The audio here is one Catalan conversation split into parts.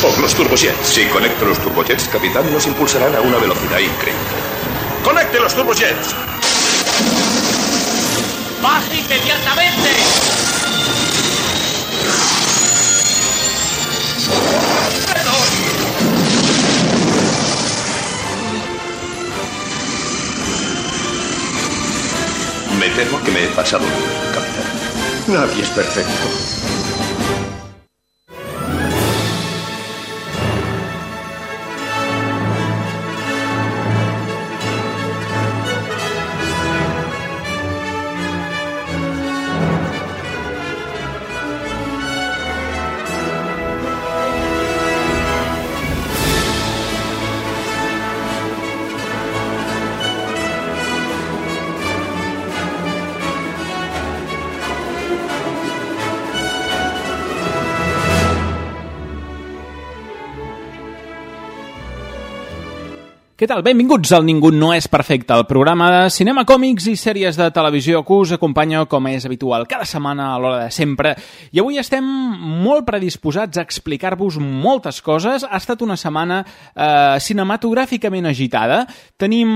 por los turbojets. Si conecto los turbojets, capitán, nos impulsarán a una velocidad increíble. ¡Conecte los turbojets! ¡Baje inmediatamente! Me temo que me he pasado, capitán. Nadie es perfecto. Què tal? Benvinguts al Ningú no és perfecte, el programa de cinema, còmics i sèries de televisió que us acompanya, com és habitual, cada setmana a l'hora de sempre. I avui estem molt predisposats a explicar-vos moltes coses. Ha estat una setmana eh, cinematogràficament agitada. Tenim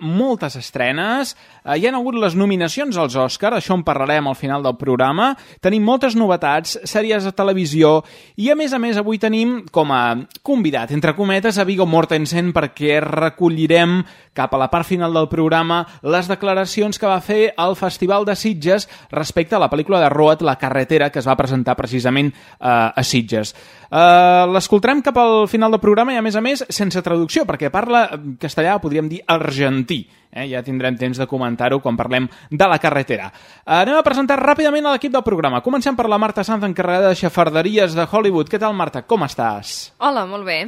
moltes estrenes. Eh, hi han hagut les nominacions als Òscar, això en parlarem al final del programa. Tenim moltes novetats, sèries de televisió i, a més a més, avui tenim com a convidat, entre cometes, a Viggo Mortensen perquè recollirem cap a la part final del programa les declaracions que va fer al Festival de Sitges respecte a la pel·lícula de Road, La carretera, que es va presentar precisament eh, a Sitges. Eh, L'escoltarem cap al final del programa i, a més a més, sense traducció, perquè parla castellà, podríem dir argentí. Eh? Ja tindrem temps de comentar-ho quan parlem de la carretera. Eh, anem a presentar ràpidament a l'equip del programa. Comencem per la Marta Sanz, encarregada de xafarderies de Hollywood. Què tal, Marta? Com estàs? Hola, molt bé.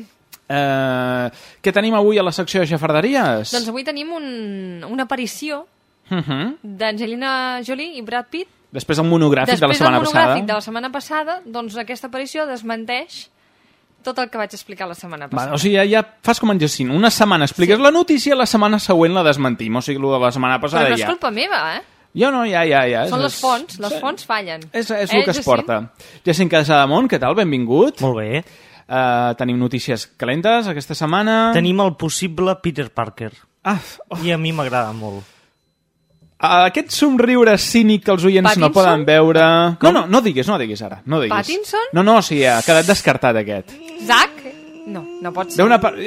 Eh, què tenim avui a la secció de xafarderies? Doncs avui tenim un, una aparició Uh -huh. d'Angelina Jolie i Brad Pitt. Després el monogràfic de la Després setmana del monogràfic passada. de la setmana passada, doncs aquesta aparició desmenteix tot el que vaig explicar la setmana Va, passada. o sigui, ja, ja fas com en Jacint. Una setmana expliques Sí. la notícia, la setmana següent la desmentim. O sigui, el de la setmana Però passada no és ja... culpa meva, eh? Jo no, ja, ja, ja. Són És- les fonts, les sí. fonts fallen. És, és Eh, el que es Jacint? porta. Jacint Casademont, què tal? Benvingut. Molt bé. Uh, tenim notícies calentes aquesta setmana. Tenim el possible Peter Parker. Ah, oh, I a mi m'agrada molt. aquest somriure cínic que els oients no Pattinson? poden veure... No, no, no diguis, no diguis ara. No diguis. Pattinson? No, no, o sigui, ha quedat descartat aquest. Zac? No, no pot ser. Part...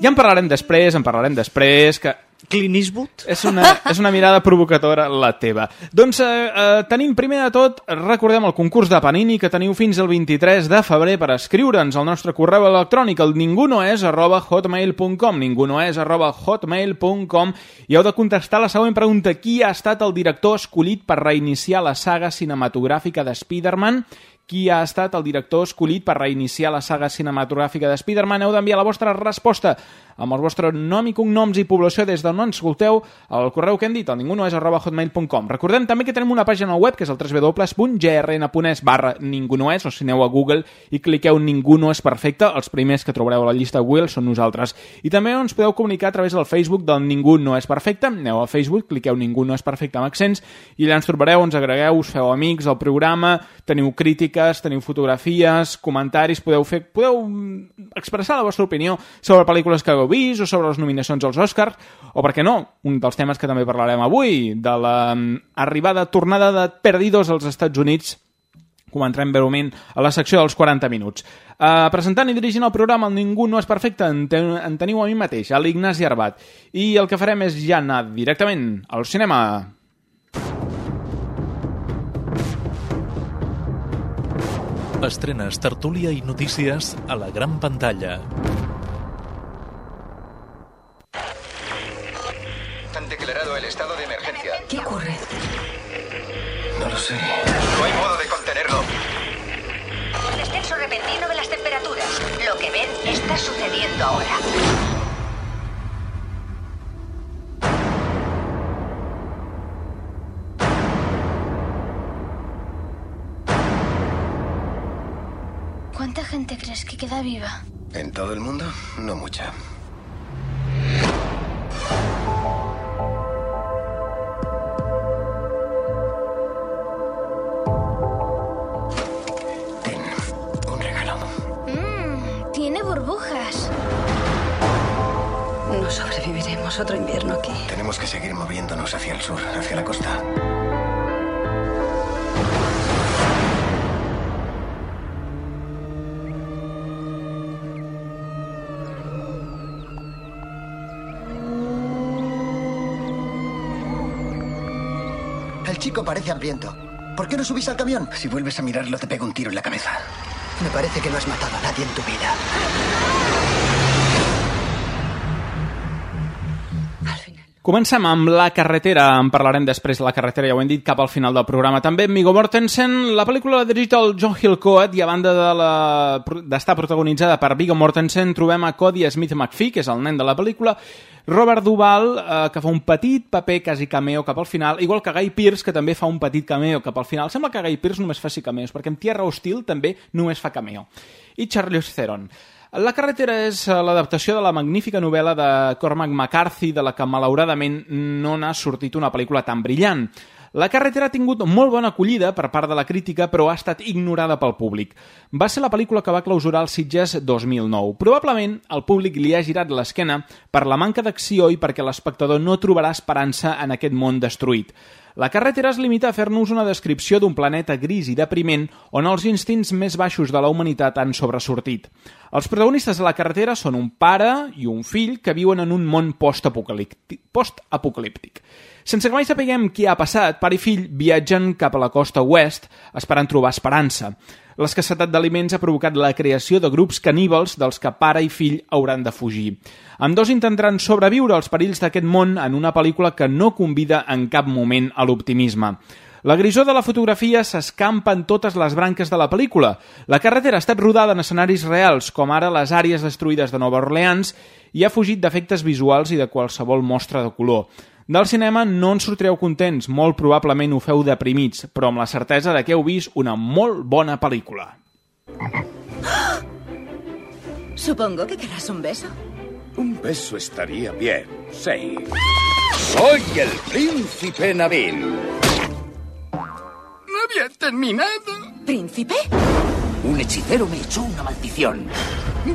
Ja en parlarem després, en parlarem després, que Clint Eastwood? és una, és una mirada provocadora la teva. Doncs eh, eh, tenim primer de tot, recordem el concurs de Panini que teniu fins al 23 de febrer per escriure'ns al nostre correu electrònic el ningunoes arroba hotmail.com ningunoes arroba hotmail.com i heu de contestar la següent pregunta. Qui ha estat el director escollit per reiniciar la saga cinematogràfica de Spider-Man? qui ha estat el director escollit per reiniciar la saga cinematogràfica de Spider-Man. Heu d'enviar la vostra resposta amb el vostre nom i cognoms i població des d'on ens escolteu al correu que hem dit, al ningunoes arroba hotmail.com. Recordem també que tenim una pàgina web que és el www.grn.es barra ningunoes o si aneu a Google i cliqueu Ningú no és perfecte, els primers que trobareu a la llista Google són nosaltres. I també ens podeu comunicar a través del Facebook del Ningú no és perfecte. Aneu a Facebook, cliqueu Ningú no és perfecte amb accents i allà ens trobareu, ens agregueu, us feu amics del programa, teniu crítiques, teniu fotografies, comentaris, podeu fer podeu expressar la vostra opinió sobre pel·lícules que hagueu vist o sobre les nominacions als Oscars, o per què no, un dels temes que també parlarem avui, de la mm, tornada de Perdidos als Estats Units comentarem breument a la secció dels 40 minuts. Uh, presentant i dirigint el programa el Ningú no és perfecte, en, ten en teniu a mi mateix, a l'Ignasi Arbat. I el que farem és ja anar directament al cinema. Estrenes, tertúlia i notícies a la gran pantalla. Sé. No hay modo de contenerlo. Un descenso repentino de las temperaturas. Lo que ven está sucediendo ahora. ¿Cuánta gente crees que queda viva? ¿En todo el mundo? No mucha. Pasaremos otro invierno aquí. Tenemos que seguir moviéndonos hacia el sur, hacia la costa. El chico parece hambriento. ¿Por qué no subís al camión? Si vuelves a mirarlo, te pego un tiro en la cabeza. Me parece que no has matado a nadie en tu vida. Comencem amb La carretera, en parlarem després de La carretera, ja ho hem dit, cap al final del programa. També Viggo Mortensen, la pel·lícula la dirigit el John Hill Coat i a banda de la- d'estar protagonitzada per Viggo Mortensen trobem a Cody Smith McPhee, que és el nen de la pel·lícula, Robert Duvall, eh, que fa un petit paper quasi cameo cap al final, igual que Guy Pearce, que també fa un petit cameo cap al final. Sembla que Guy Pearce només faci cameos, perquè en Tierra Hostil també només fa cameo. I Charlize Theron. La carretera és eh, l'adaptació de la magnífica novel·la de Cormac McCarthy, de la que malauradament no n'ha sortit una pel·lícula tan brillant. La carretera ha tingut molt bona acollida per part de la crítica, però ha estat ignorada pel públic. Va ser la pel·lícula que va clausurar els Sitges 2009. Probablement el públic li ha girat l'esquena per la manca d'acció i perquè l'espectador no trobarà esperança en aquest món destruït. La carretera es limita a fer-nos una descripció d'un planeta gris i depriment on els instints més baixos de la humanitat han sobresortit. Els protagonistes de la carretera són un pare i un fill que viuen en un món post-apocalíptic. post-apocalíptic. Sense que mai sapiguem què ha passat, pare i fill viatgen cap a la costa oest esperant trobar esperança. L'escassetat d'aliments ha provocat la creació de grups caníbals dels que pare i fill hauran de fugir. Amb dos intentaran sobreviure als perills d'aquest món en una pel·lícula que no convida en cap moment a l'optimisme. La grisó de la fotografia s'escampa en totes les branques de la pel·lícula. La carretera ha estat rodada en escenaris reals, com ara les àrees destruïdes de Nova Orleans, i ha fugit d'efectes visuals i de qualsevol mostra de color. Del cinema no en sortireu contents, molt probablement ho feu deprimits, però amb la certesa de que heu vist una molt bona pel·lícula. Supongo que querrás un beso. Un beso estaría bien, sí. Soy el príncipe Nabil. No había terminado. ¿Príncipe? Un hechicero me echó una maldición.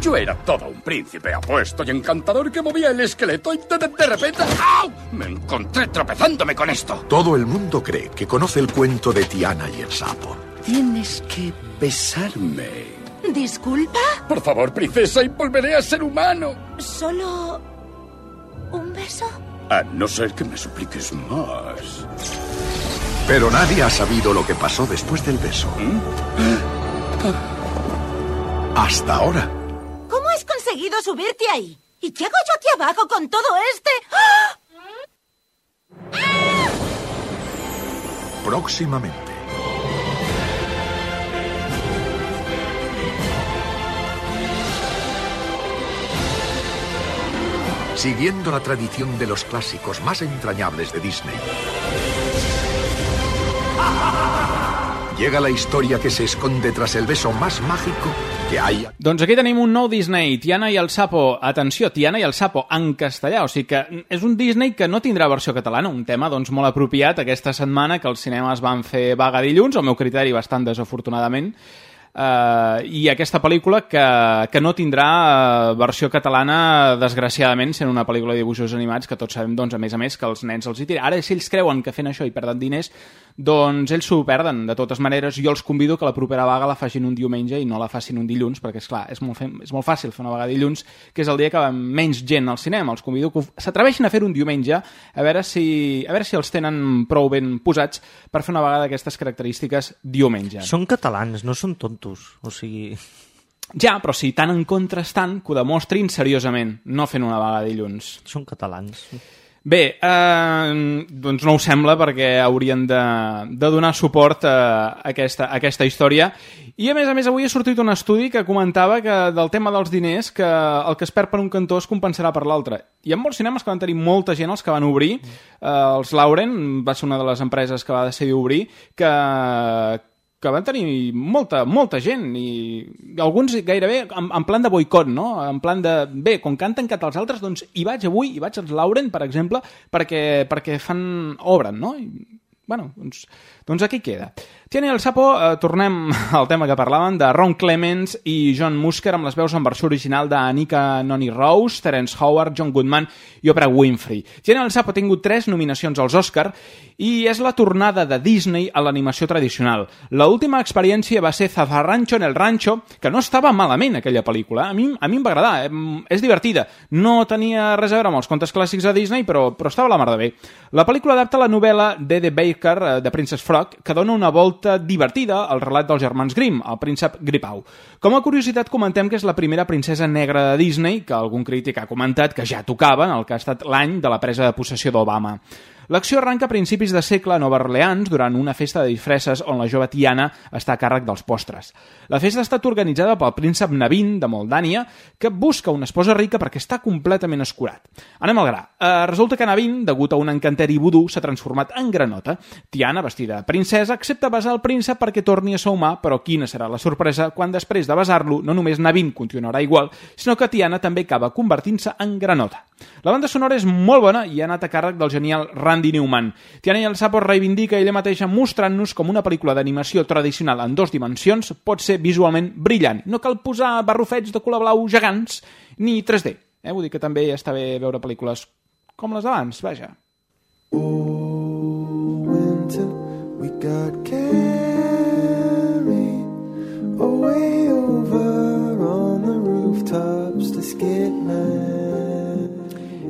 Yo era todo un príncipe apuesto y encantador que movía el esqueleto y de, de- de repente... ¡au! Me encontré tropezándome con esto. Todo el mundo cree que conoce el cuento de Tiana y el sapo. Tienes que besarme. ¿Disculpa? Por favor, princesa, y volveré a ser humano. ¿Solo un beso? A no ser que me supliques más. Pero nadie ha sabido lo que pasó después del beso. Hasta ahora. ¿Cómo has conseguido subirte ahí? ¿Y qué hago yo aquí abajo con todo este? ¡Ah! Próximamente. Siguiendo la tradición de los clásicos más entrañables de Disney. Llega la historia que se esconde tras el beso más mágico que hay. Doncs aquí tenim un nou Disney, Tiana i el Sapo. Atenció, Tiana i el Sapo, en castellà. O sigui que és un Disney que no tindrà versió catalana, un tema doncs, molt apropiat aquesta setmana que els cinemes van fer vaga dilluns, al meu criteri bastant desafortunadament, Uh, i aquesta pel·lícula que, que no tindrà uh, versió catalana desgraciadament sent una pel·lícula de dibuixos animats que tots sabem doncs, a més a més que els nens els hi tira ara si ells creuen que fent això i perden diners doncs ells s'ho perden. De totes maneres jo els convido que la propera vaga la facin un diumenge i no la facin un dilluns perquè és clar, és molt, fe... és molt fàcil fer una vaga dilluns que és el dia que va menys gent al cinema. Els convido que s'atreveixin a fer un diumenge a veure, si, a veure si els tenen prou ben posats per fer una vaga d'aquestes característiques diumenge Són catalans, no són tontos. O sigui... ja, però si tan en contra estan, que ho demostrin seriosament, no fent una vaga dilluns. Són catalans. Bé, eh, doncs no ho sembla perquè haurien de, de donar suport a aquesta, a aquesta història. I a més a més avui ha sortit un estudi que comentava que del tema dels diners que el que es perd per un cantó es compensarà per l'altre. Hi ha molts cinemes que van tenir molta gent els que van obrir. Eh, els Lauren va ser una de les empreses que va decidir obrir que, que van tenir molta, molta gent i alguns gairebé en, en plan de boicot, no? En plan de, bé, com han tancat els altres, doncs hi vaig avui, hi vaig als Lauren, per exemple, perquè, perquè fan, obren, no? I bueno, doncs, doncs aquí queda. Tiene el Sapo, eh, tornem al tema que parlàvem, de Ron Clements i John Musker amb les veus en versió original d'Anika Noni Rose, Terence Howard, John Goodman i Oprah Winfrey. Tiene el Sapo ha tingut tres nominacions als Oscar i és la tornada de Disney a l'animació tradicional. La última experiència va ser Zafarrancho en el Rancho, que no estava malament aquella pel·lícula. A mi, a mi em va agradar, eh? és divertida. No tenia res a veure amb els contes clàssics de Disney, però, però estava la mar de bé. La pel·lícula adapta la novel·la d'Ede Baker, eh, de Princess Frog, que dona una volta divertida al relat dels germans Grimm, el príncep Gripau. Com a curiositat comentem que és la primera princesa negra de Disney, que algun crític ha comentat que ja tocava en el que ha estat l'any de la presa de possessió d'Obama. L'acció arranca a principis de segle a Nova Orleans durant una festa de disfresses on la jove Tiana està a càrrec dels postres. La festa ha estat organitzada pel príncep Navin de Moldània, que busca una esposa rica perquè està completament escurat. Anem al gra. Eh, resulta que Navin, degut a un encanteri vudú, s'ha transformat en granota. Tiana, vestida de princesa, accepta besar el príncep perquè torni a humà, però quina serà la sorpresa quan després de besar-lo no només Navin continuarà igual, sinó que Tiana també acaba convertint-se en granota. La banda sonora és molt bona i ha anat a càrrec del genial Randy Newman. Tiana i el Sapo reivindica ella mateixa mostrant-nos com una pel·lícula d'animació tradicional en dos dimensions pot ser visualment brillant. No cal posar barrufets de color blau gegants ni 3D. Eh? Vull dir que també està bé veure pel·lícules com les d'abans, vaja. Oh, winter, we got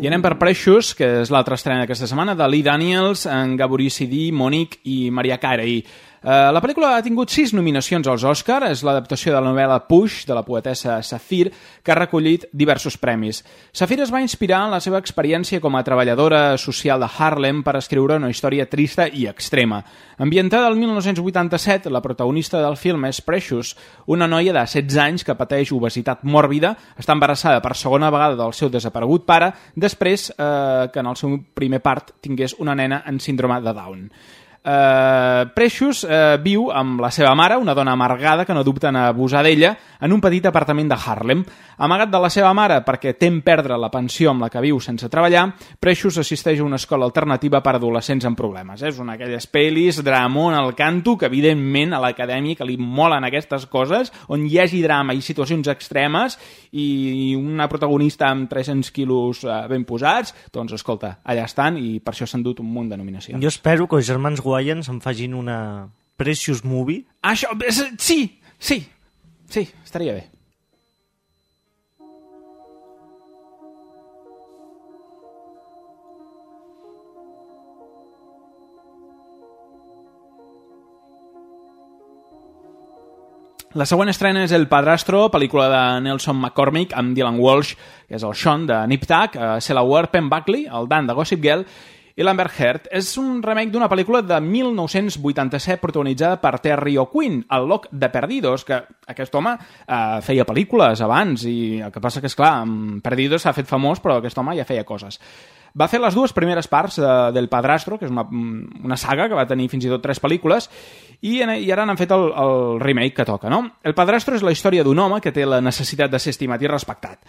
I anem per Precious, que és l'altra estrena d'aquesta setmana, de Lee Daniels, en Gabori Sidi, Monique i Maria Carey. Uh, la pel·lícula ha tingut sis nominacions als Oscar, és l'adaptació de la novel·la Push, de la poetessa Safir, que ha recollit diversos premis. Safir es va inspirar en la seva experiència com a treballadora social de Harlem per escriure una història trista i extrema. Ambientada al 1987, la protagonista del film és Precious, una noia de 16 anys que pateix obesitat mòrbida, està embarassada per segona vegada del seu desaparegut pare, després eh, que en el seu primer part tingués una nena en síndrome de Down. Uh, Precious uh, viu amb la seva mare, una dona amargada que no dubta en abusar d'ella, en un petit apartament de Harlem. Amagat de la seva mare perquè tem perdre la pensió amb la que viu sense treballar, Precious assisteix a una escola alternativa per adolescents amb problemes. És una d'aquelles pel·lis, dramón al canto, que evidentment a l'acadèmia que li molen aquestes coses, on hi hagi drama i situacions extremes i una protagonista amb 300 quilos uh, ben posats, doncs escolta, allà estan i per això s'han dut un munt de nominacions. Jo espero que els germans Wayans em facin una Precious Movie. Això, és, sí, sí, sí, estaria bé. La següent estrena és El Padrastro, pel·lícula de Nelson McCormick amb Dylan Walsh, que és el Sean de Nip Tuck, eh, Sela Ward, Penn Buckley, el Dan de Gossip Girl, i Lambert Heard és un remake d'una pel·lícula de 1987 protagonitzada per Terry O'Quinn, el loc de Perdidos, que aquest home eh, feia pel·lícules abans i el que passa que, és clar, Perdidos s'ha fet famós, però aquest home ja feia coses. Va fer les dues primeres parts de, del Padrastro, que és una, una saga que va tenir fins i tot tres pel·lícules, i, i ara n'han fet el, el remake que toca, no? El Padrastro és la història d'un home que té la necessitat de ser estimat i respectat.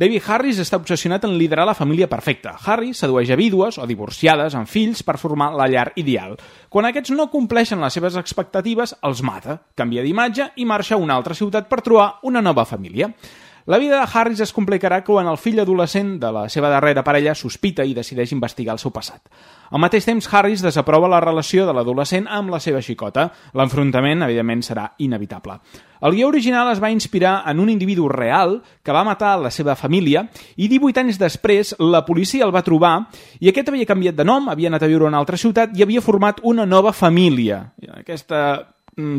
David Harris està obsessionat en liderar la família perfecta. Harry sedueix a vídues o divorciades amb fills per formar la llar ideal. Quan aquests no compleixen les seves expectatives, els mata, canvia d'imatge i marxa a una altra ciutat per trobar una nova família. La vida de Harris es complicarà quan el fill adolescent de la seva darrera parella sospita i decideix investigar el seu passat. Al mateix temps, Harris desaprova la relació de l'adolescent amb la seva xicota. L'enfrontament, evidentment, serà inevitable. El guió original es va inspirar en un individu real que va matar la seva família i 18 anys després la policia el va trobar i aquest havia canviat de nom, havia anat a viure a una altra ciutat i havia format una nova família. Aquesta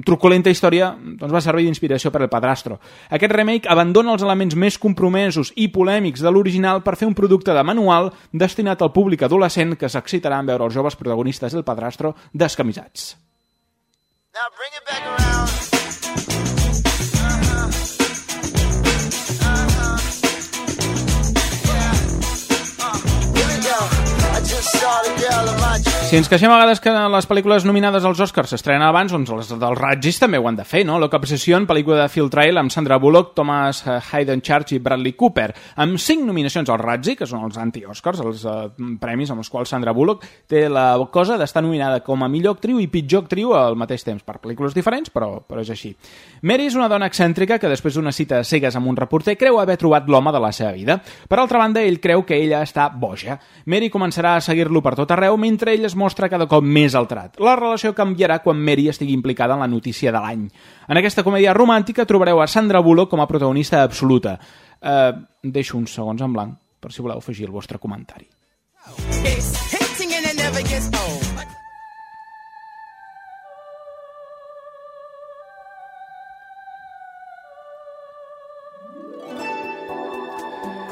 truculenta història doncs, va servir d'inspiració per al Padrastro. Aquest remake abandona els elements més compromesos i polèmics de l'original per fer un producte de manual destinat al públic adolescent que s'excitarà en veure els joves protagonistes del Padrastro descamisats. Now bring it back around. Si Si ens queixem a vegades que les pel·lícules nominades als Oscars s'estrenen abans, doncs les dels Raggis també ho han de fer, no? Loca Obsession, pel·lícula de Phil Trail amb Sandra Bullock, Thomas eh, Hayden Church i Bradley Cooper, amb cinc nominacions als Razzie, que són els anti-Oscars, els uh, premis amb els quals Sandra Bullock té la cosa d'estar nominada com a millor actriu i pitjor actriu al mateix temps, per pel·lícules diferents, però, però és així. Mary és una dona excèntrica que després d'una cita a cegues amb un reporter creu haver trobat l'home de la seva vida. Per altra banda, ell creu que ella està boja. Mary començarà a seguir-lo per tot arreu mentre ell es cada cop més alterat. La relació canviarà quan Mary estigui implicada en la notícia de l'any. En aquesta comèdia romàntica trobareu a Sandra Bullock com a protagonista absoluta. Uh, deixo uns segons en blanc per si voleu afegir el vostre comentari.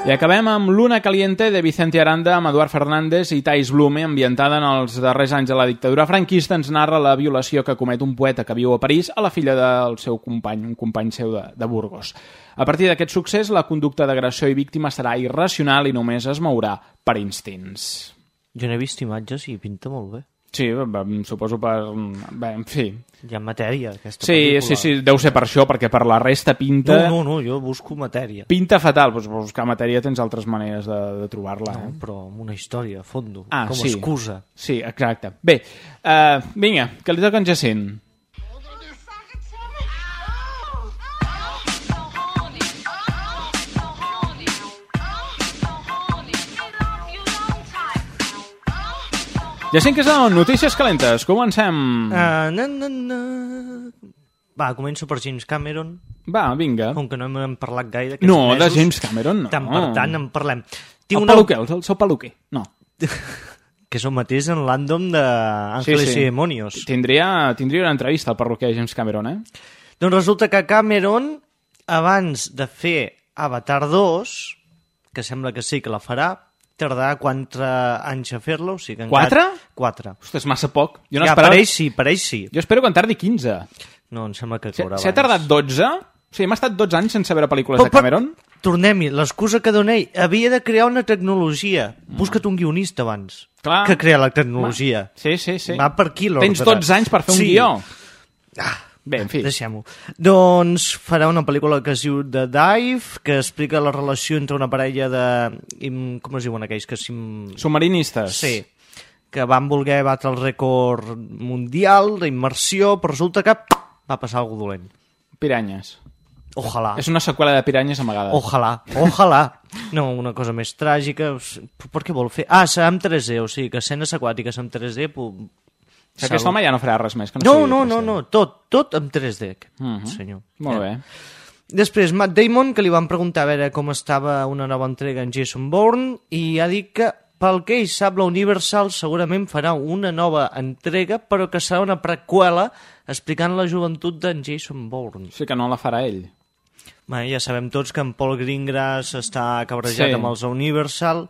I acabem amb Luna Caliente de Vicente Aranda amb Eduard Fernández i Thais Blume, ambientada en els darrers anys de la dictadura franquista, ens narra la violació que comet un poeta que viu a París a la filla del seu company, un company seu de, de Burgos. A partir d'aquest succés, la conducta d'agressió i víctima serà irracional i només es mourà per instints. Jo n'he vist imatges i pinta molt bé. Sí, suposo per... Bé, en fi. Hi ha matèria, aquesta sí, pel·lícula. Sí, sí, deu ser per això, perquè per la resta pinta... No, no, no, jo busco matèria. Pinta fatal, doncs buscar matèria tens altres maneres de, de trobar-la. No, eh? però amb una història, a fondo, ah, com a sí. excusa. Sí, exacte. Bé, uh, vinga, que li toca en Jacint. Jacint, què són? Notícies calentes. Comencem. Uh, na, na, na. Va, començo per James Cameron. Va, vinga. Com que no hem parlat gaire No, mesos, de James Cameron no. Tant per tant en parlem. Tinc el una... peluquer, el seu peluquer. No. que és el mateix en l'àndom d'Àngeles sí, sí. i Demonios. Tindria, tindria una entrevista al perruquer de James Cameron, eh? Doncs resulta que Cameron, abans de fer Avatar 2, que sembla que sí que la farà, tardarà 4 anys a fer-lo. O sigui que 4? 4. Ostres, massa poc. Jo no ja, esperava... pareix sí, pareix sí. Jo espero que en tardi 15. No, em sembla que caurà si, si ha tardat 12... O sigui, hem estat 12 anys sense veure pel·lícules però, de Cameron. Tornem-hi, l'excusa que dona ell, havia de crear una tecnologia. Mm. Busca't un guionista abans Clar. que crea la tecnologia. Va. Sí, sí, sí. Va per aquí l'ordre. Tens 12 anys per fer sí. un guió. Ah, Bé, en fi. Deixem-ho. Doncs farà una pel·lícula que es diu The Dive, que explica la relació entre una parella de... Com es diuen aquells? Que sim... Submarinistes. Sí que van voler batre el rècord mundial d'immersió, però resulta que va passar alguna dolent. Piranyes. Ojalà. És una seqüela de piranyes amagada. Ojalà, ojalà. No, una cosa més tràgica. Per què vol fer? Ah, amb 3D, o sigui, que escenes aquàtiques amb 3D... Pu... Que aquest home ja no farà res més. Que no, no, no, no, no, tot, tot amb 3D, uh -huh. senyor. Molt bé. Després, Matt Damon, que li van preguntar a veure com estava una nova entrega en Jason Bourne, i ha dit que pel que ell sap, la Universal segurament farà una nova entrega, però que serà una preqüela explicant la joventut d'en Jason Bourne. Sí que no la farà ell. Bé, ja sabem tots que en Paul Greengrass està cabrejat Sí. amb els Universal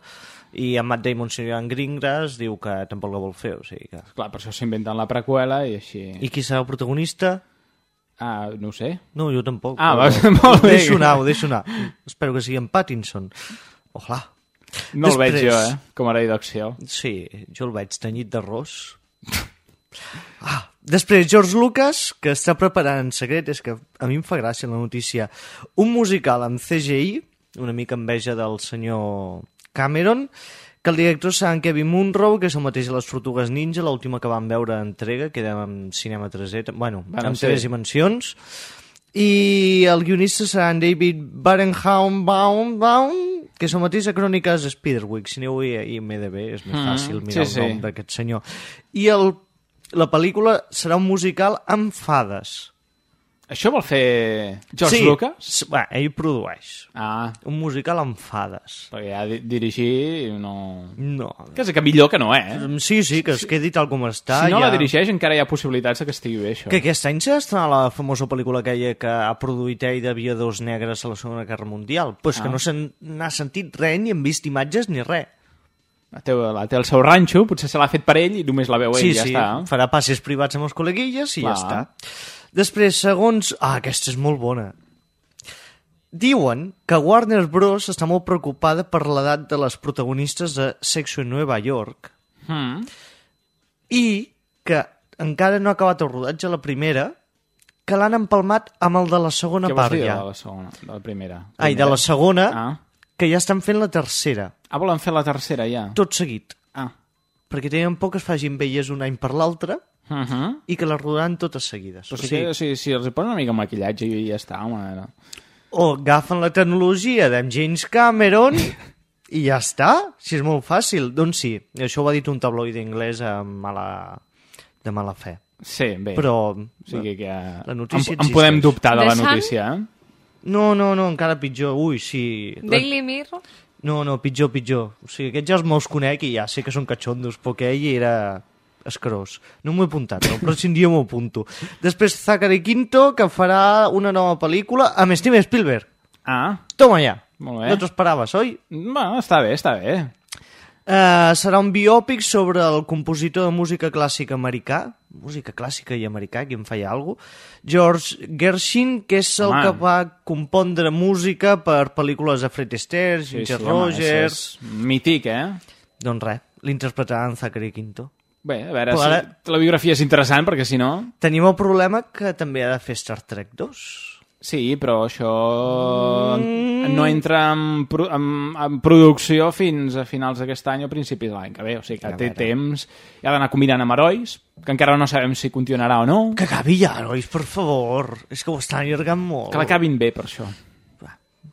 i en Matt Damon, si en Greengrass, diu que tampoc la vol fer. O sigui que... Clar, per això s'inventen la preqüela i així... I qui serà el protagonista? Ah, no ho sé. No, jo tampoc. Ah, però- va, molt Ho bé. deixo anar, ho deixo anar. Espero que sigui en Pattinson. Ojalà. No el veig Després- jo, eh? Com a heroi d'acció. Sí, jo el veig tenyit d'arròs. Ah, després, George Lucas, que està preparant en secret, és que a mi em fa gràcia la notícia, un musical amb CGI, una mica enveja del senyor Cameron, que el director serà en Kevin Munro, que és el mateix de les Tortugues Ninja, l'última que vam veure entrega, que era en cinema 3D, bueno, Bueno, amb sí. tres dimensions, i el guionista serà en David Barenhaum Baum, Baum que és el mateix de Cròniques Spiderwick. Si aneu a IMDB és més Mm, fàcil mirar sí, el sí. nom d'aquest senyor. I el, la pel·lícula serà un musical amb fades. Això vol fer George sí, Lucas? s- Bé, ell produeix. Ah, Un musical amb fades. perquè ja di dirigir no... No. Quasi que millor que no, eh? Sí, sí, que es quedi tal com està. si no ja... la dirigeix encara hi ha possibilitats que estigui bé, això. Que aquest any s'ha estrenat la famosa pel·lícula aquella que ha produït ell d'aviadors negres a la Segona Guerra Mundial. Pues que Ah. no se n'ha sentit res, ni hem vist imatges, ni res. La té, la té al seu ranxo, potser se l'ha fet per ell i només la veu ell, sí, ja sí, està. farà passes privats amb els col·leguilles i Clar. ja està. Després, segons... Ah, aquesta és molt bona. Diuen que Warner Bros. està molt preocupada per l'edat de les protagonistes de Sexo en Nueva York Mm. i que encara no ha acabat el rodatge la primera, que l'han empalmat amb el de la segona Què vols part dir ja. de la segona? De la primera? Ai, de la segona, Ah. que ja estan fent la tercera, Ah, volen fer la tercera, ja? tot seguit. Ah. Perquè tenen por que es facin velles un any per l'altre Uh -huh. i que les rodaran totes seguides. Però sí que, o sigui, si els posen una mica de maquillatge i ja està, home. No? o agafen la tecnologia d'en James Cameron i ja està, si és molt fàcil. Doncs sí, això ho ha dit un tabloide anglès amb mala, de mala fe. Sí, bé. Però O sigui que la notícia en, en podem dubtar de The la Sun? notícia, eh? No, no, no, encara pitjor. Ui, sí. La- Daily Mirror? No, no, pitjor, pitjor. O sigui, aquests ja els meus conec i ja sé que són catxondos, però que ell era escarós. No m'ho he apuntat, no, però si un dia m'ho apunto. Després Zachary Quinto, que farà una nova pel·lícula amb Steven Spielberg. Ah, Toma ja. molt bé. No t'ho esperaves, oi? Bueno, està bé, està bé. Uh, serà un biòpic sobre el compositor de música clàssica americà, música clàssica i americà, qui em feia alguna cosa, George Gershwin, que és el Home. que va compondre música per pel·lícules de Fred Astaire, Ginger home, Rogers... és mític, eh? Doncs res, l'interpretarà en Zachary Quinto. Bé, a veure Però si ara- la biografia és interessant, perquè si no... Tenim el problema que també ha de fer Star Trek 2. Sí, però això no entra en, pro en, en producció fins a finals d'aquest any o principis de l'any que ve, o sigui que té veure. temps i ha d'anar combinant amb herois, que encara no sabem si continuarà o no, Que acabi ja, nois, per favor. És que ho estan allargant molt. que l'acabin bé per això.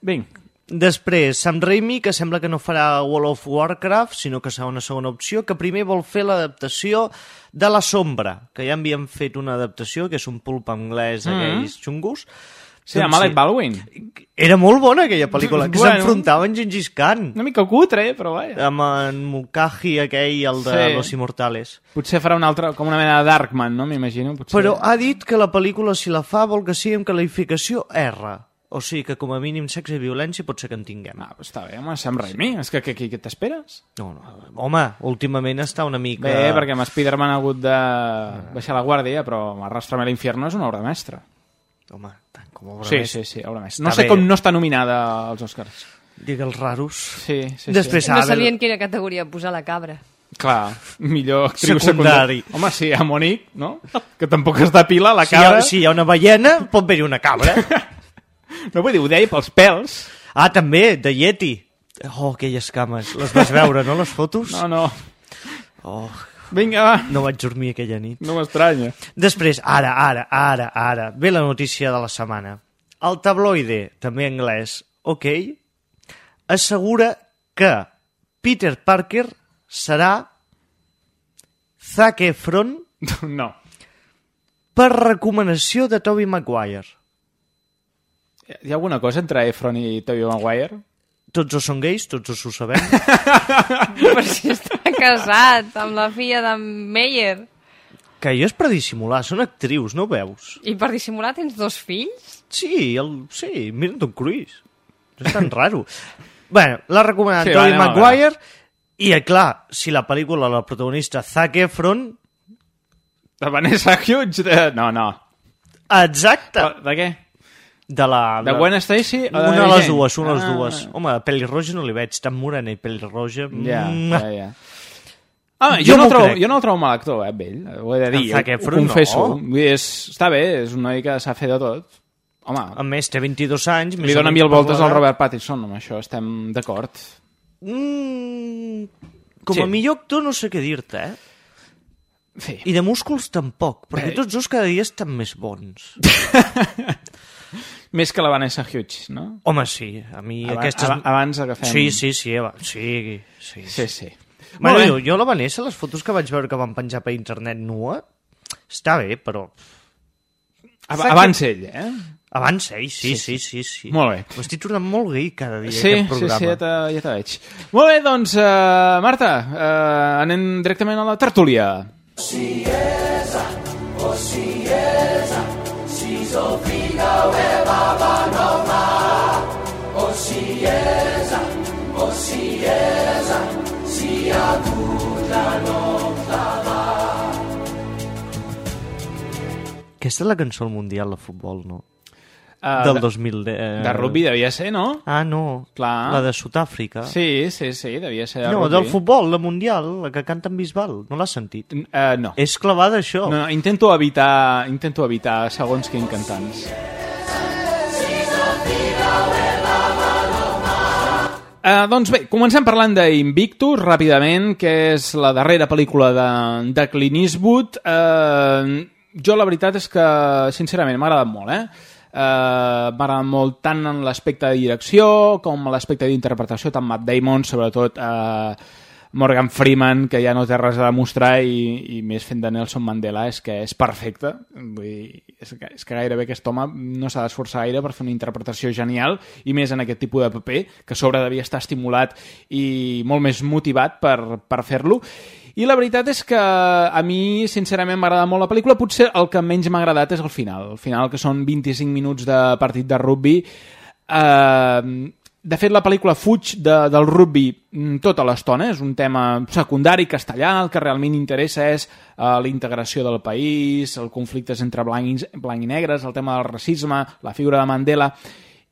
Vinga. Després, Sam Raimi, que sembla que no farà World of Warcraft, sinó que serà una segona opció, que primer vol fer l'adaptació de La Sombra, que ja havien fet una adaptació, que és un pulp anglès Mhm. aquells xungos. Sí, amb Alec Baldwin. Era molt bona aquella pel·lícula, que Bueno. s'enfrontava en Gengis Khan. Una mica cutre, però vaja. Amb en Mukahi aquell, el de Sí. Los Immortales. Potser farà una altra, com una mena de Darkman, no? M'imagino. Potser... Però ha dit que la pel·lícula, si la fa, vol que sigui amb qualificació R. O sigui que com a mínim sexe i violència pot ser que en tinguem. Ah, però està bé, home, Sam Raimi. És que, que, que, que t'esperes? No, no. Home, últimament està una mica... Bé, perquè amb Spider-Man ha hagut de baixar la guàrdia, però Arrastrame a l'infierno és una obra mestra. Home, tant com obra Sí, mestra. sí, sí, obra mestra. Està No sé bé. com no està nominada als Oscars. Digue'ls raros. Sí, sí, Després, sí. No sabien quina categoria posar la cabra. Clar, millor actriu Secundari. secundària. Home, sí, a Monique, no? Que tampoc es depila la si, hi ha, si hi ha una ballena, pot haver-hi una cabra. No vull dir, ho deia pels pèls. ah, també, de Yeti. Oh, aquelles cames. Les vas veure, no, les fotos? No, no. Oh, Vinga, va. no vaig dormir aquella nit. No m'estranya. Després, ara, ara, ara, ara, ve la notícia de la setmana. El tabloide, també anglès, OK, assegura que Peter Parker serà Zac Efron No. per recomanació de Tobey Maguire. Hi ha alguna cosa entre Efron i Tobey Maguire? Tots dos són gais, tots dos ho sabem. Però si està casat amb la filla de Meyer. que jo és per dissimular, són actrius, no veus? I per dissimular tens dos fills? Sí, el, sí, mira Tom Cruise. No és tan raro. bueno, l'ha recomanat Sí, Tobey Maguire i, eh, clar, si la pel·lícula, la protagonista Zac Efron, De Vanessa Hudgens? De... No, no. exacte, De, de què? De la... De Gwen Stacy de Una de Mary les dues, una de les Ah. dues. Home, de pel·li-roja no li veig, tan morena i pel·li-roja... Ja, ja, ja. Ah, jo, Jo no trobo, crec. jo no el trobo mal actor, eh, amb ell. Ho he de dir, Zac ho, ho confesso. no. És, està bé, és un noi que s'ha fet de tot. Home, A més, té 22 anys... li dona mil voltes al. Robert Pattinson, amb això estem d'acord. Mm, com Sí. a millor actor no sé què dir-te, eh? Sí. I de músculs tampoc, perquè Bé. tots dos cada dia estan més bons. Més que la Vanessa Hudgens, no? Home, sí, a mi Aba- aquestes... aba- abans agafem- Sí, sí, sí, aba- sí, sí. Sí, sí. Bueno, jo, jo la Vanessa, les fotos que vaig veure que van penjar per internet nua, està bé, però... Ab abans ell, eh? Abans ell, sí, Sí, sí, sí. sí. Molt bé. M'estic tornant molt gay cada dia, Sí, aquest sí, programa. sí, ja te, ja te veig. Molt bé, doncs, uh, Marta, uh, anem directament a la tertúlia. Aquesta és la cançó al Mundial de Futbol, no? Uh, Del 2010. De, de rugby devia ser, no? Ah, no. Clar. La de Sud-àfrica. Sí, sí, sí, devia ser de No, rugby. del futbol, la mundial, la que canta en Bisbal. No l'has sentit? Uh, no. És clavada, això. No, no, intento evitar, intento evitar segons quin cantants. Uh, doncs bé, comencem parlant d'Invictus, ràpidament, que és la darrera pel·lícula de, de Clint Eastwood. Uh, jo la veritat és que, sincerament, m'ha agradat molt, eh? M'ha agradat molt tant en l'aspecte de direcció com en l'aspecte d'interpretació, tant Matt Damon, sobretot uh, Morgan Freeman, que ja no té res a demostrar i, i més fent de Nelson Mandela, és que és perfecte. Vull dir, és, que, és que gairebé aquest home no s'ha d'esforçar gaire per fer una interpretació genial i més en aquest tipus de paper, que a sobre devia estar estimulat i molt més motivat per, per fer-lo. I la veritat és que a mi, sincerament, m'agrada molt la pel·lícula. Potser el que menys m'ha agradat és el final. El final, que són 25 minuts de partit de rugby. Eh, de fet, la pel·lícula fuig de, del rugby mm, tota l'estona, és un tema secundari castellà, el que realment interessa és uh, la integració del país, els conflictes entre blancs, blanc i negres, el tema del racisme, la figura de Mandela,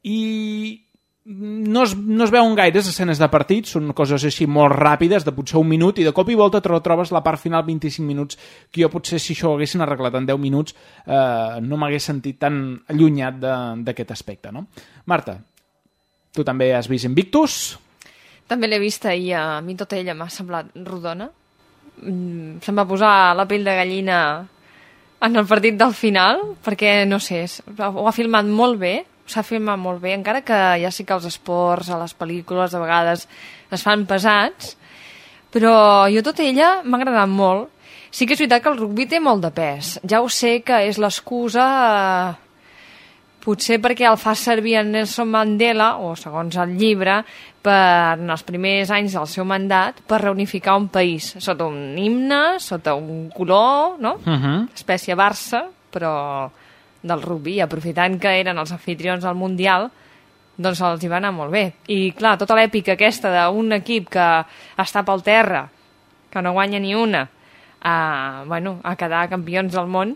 i no es, no es veuen gaires escenes de partit, són coses així molt ràpides, de potser un minut, i de cop i volta te trobes la part final 25 minuts, que jo potser si això ho haguessin arreglat en 10 minuts eh, no m'hagués sentit tan allunyat d'aquest aspecte. No? Marta, tu també has vist Invictus? També l'he vista i a mi tota ella m'ha semblat rodona. Mm, se'm va posar la pell de gallina en el partit del final, perquè, no sé, ho ha filmat molt bé, s'ha filmat molt bé, encara que ja sí que els esports, a les pel·lícules, a vegades es fan pesats, però jo tota ella m'ha agradat molt. Sí que és veritat que el rugby té molt de pes. Ja ho sé que és l'excusa... Eh, potser perquè el fa servir en Nelson Mandela, o segons el llibre, per, en els primers anys del seu mandat, per reunificar un país, sota un himne, sota un color, no? Uh -huh. Espècie Barça, però del rugby, aprofitant que eren els anfitrions del Mundial, doncs els hi va anar molt bé. I clar, tota l'èpica aquesta d'un equip que està pel terra, que no guanya ni una, a, bueno, a quedar campions del món,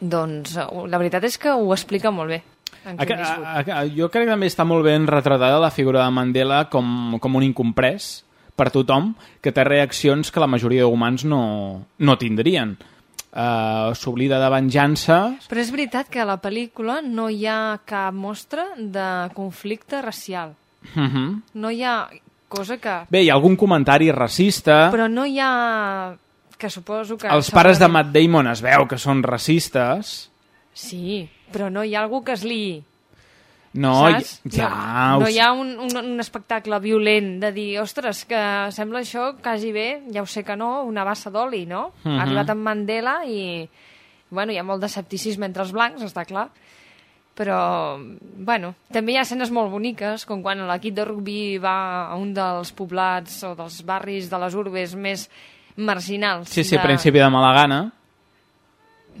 doncs la veritat és que ho explica molt bé. A, a, a, jo crec que també està molt ben retratada la figura de Mandela com, com un incomprès per tothom, que té reaccions que la majoria d'humans no, no tindrien. Uh, S'oblida de venjança... Però és veritat que a la pel·lícula no hi ha cap mostra de conflicte racial. Uh -huh. No hi ha cosa que... Bé, hi ha algun comentari racista... Però no hi ha... que suposo que... Els pares de Matt Damon es veu que són racistes. Sí, però no hi ha algú que es liï. No, saps? ja... no, no hi ha un, un, un espectacle violent de dir, ostres, que sembla això quasi bé, ja ho sé que no, una bassa d'oli, no? Mhm. Ha arribat en Mandela i, bueno, hi ha molt d'escepticisme entre els blancs, està clar, però, bueno, també hi ha escenes molt boniques, com quan l'equip de rugby va a un dels poblats o dels barris de les urbes més marginals. Sí, sí, a de... principi de mala gana.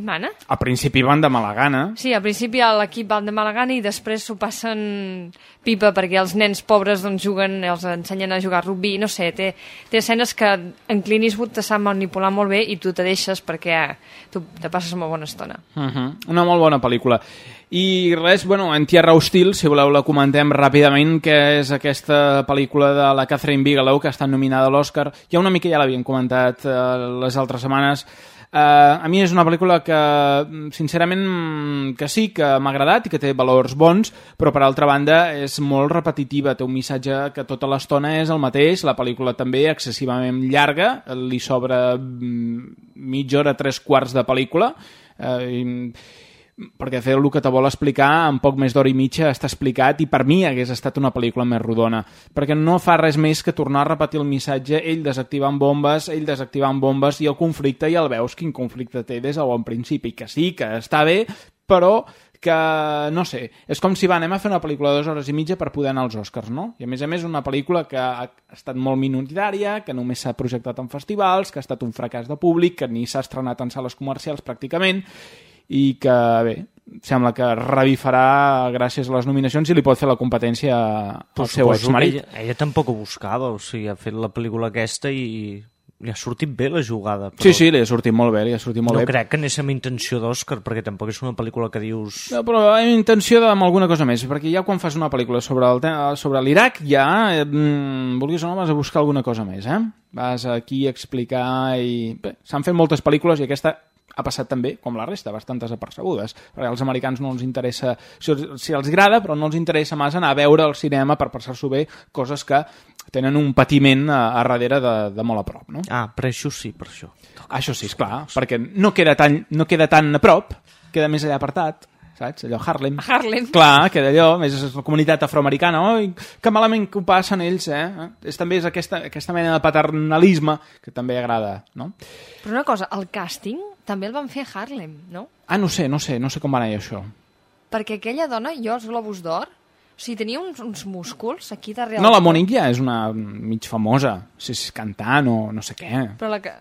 Mana? A principi van de mala gana. Sí, al principi l'equip va de mala gana i després s'ho passen pipa perquè els nens pobres doncs, juguen, els ensenyen a jugar a rugby, no sé, té, té escenes que en Clint Eastwood te sap manipular molt bé i tu te deixes perquè tu te passes molt bona estona. Uh -huh. Una molt bona pel·lícula. I res, bueno, en Tierra Hostil, si voleu la comentem ràpidament, que és aquesta pel·lícula de la Catherine Bigelow, que està nominada a l'Oscar. Ja una mica ja l'havien comentat eh, les altres setmanes. Eh, a mi és una pel·lícula que, sincerament, mm, que sí, que m'ha agradat i que té valors bons, però per altra banda és molt repetitiva, té un missatge que tota l'estona és el mateix, la pel·lícula també excessivament llarga, li sobra mm, mitja hora, tres quarts de pel·lícula, eh, i, perquè fet el que te vol explicar en poc més d'hora i mitja està explicat i per mi hagués estat una pel·lícula més rodona perquè no fa res més que tornar a repetir el missatge ell desactivant bombes, ell desactivant bombes i el conflicte i el veus quin conflicte té des del bon principi, que sí, que està bé però que, no sé, és com si va, anem a fer una pel·lícula de dues hores i mitja per poder anar als Oscars, no? I a més a més una pel·lícula que ha estat molt minoritària, que només s'ha projectat en festivals, que ha estat un fracàs de públic, que ni s'ha estrenat en sales comercials pràcticament, i que, bé, sembla que revifarà gràcies a les nominacions i li pot fer la competència al Però seu exmarit. Ella, ella tampoc ho buscava, o sigui, ha fet la pel·lícula aquesta i li ha sortit bé la jugada. Però Sí, sí, li ha sortit molt bé, li ha sortit molt no bé. crec que anés amb intenció d'Òscar, perquè tampoc és una pel·lícula que dius... No, però amb intenció d'amb alguna cosa més, perquè ja quan fas una pel·lícula sobre el sobre l'Iraq, ja, eh, mm, vulguis o no, vas a buscar alguna cosa més, eh? Vas aquí a explicar i... Bé, s'han fet moltes pel·lícules i aquesta ha passat també, com la resta, bastant desapercebudes, perquè als americans no els interessa, si, els- si els agrada, però no els interessa massa anar a veure al cinema per passar-s'ho bé, coses que tenen un patiment a, a darrere de, de molt a prop, no? Ah, per això sí, per això. Això sí, és clar, perquè no queda tan, no queda tan a prop, queda més allà apartat, saps? Allò Harlem. Harlem. Clar, queda allò, més és la comunitat afroamericana, oi, que malament que ho passen ells, eh? És, també és aquesta, aquesta mena de paternalisme que també agrada, no? Però una cosa, el càsting també el van fer a Harlem, no? Ah, no sé, no sé, no sé com va anar això. Perquè aquella dona, jo als Globus d'Or, o sigui, tenia uns, uns músculs aquí darrere... No, la Monique ja és una mig famosa, si és cantant o no sé què. Però la que,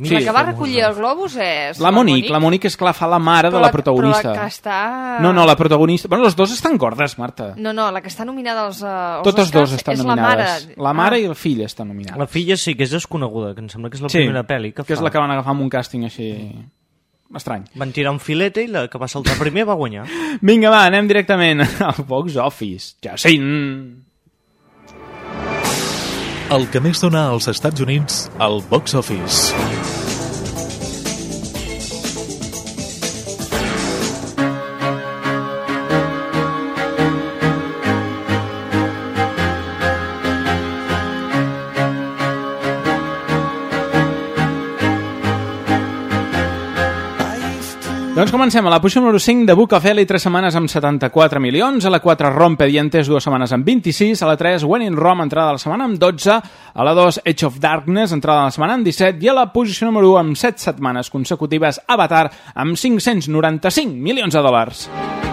Sí, la que va recollir el Globus és... La Monique, la Monique és clar, fa la mare de Però la la- protagonista. però la que està- No, no, la protagonista... Bueno, les dues estan gordes, Marta. No, no, la que està nominada als, uh, als Totes Oscars dues estan és nominades. la mare. La mare ah. i la filla estan nominades. La filla sí que és desconeguda, que em sembla que és la sí, primera pel·li que, que fa. és la que van agafar amb un càsting així... estrany. Van tirar un filete i la que va saltar primer va guanyar. Vinga, va, anem directament al box office. Jacint! El que més dona als Estats Units al box office. Doncs comencem. A la posició número 5 de Book of Eli, 3 setmanes amb 74 milions, a la 4 Rompe Dientes, 2 setmanes amb 26, a la 3 When in Rome, entrada de la setmana amb 12, a la 2 Edge of Darkness, entrada de la setmana amb 17, i a la posició número 1 amb 7 setmanes consecutives Avatar amb 595 milions de dòlars.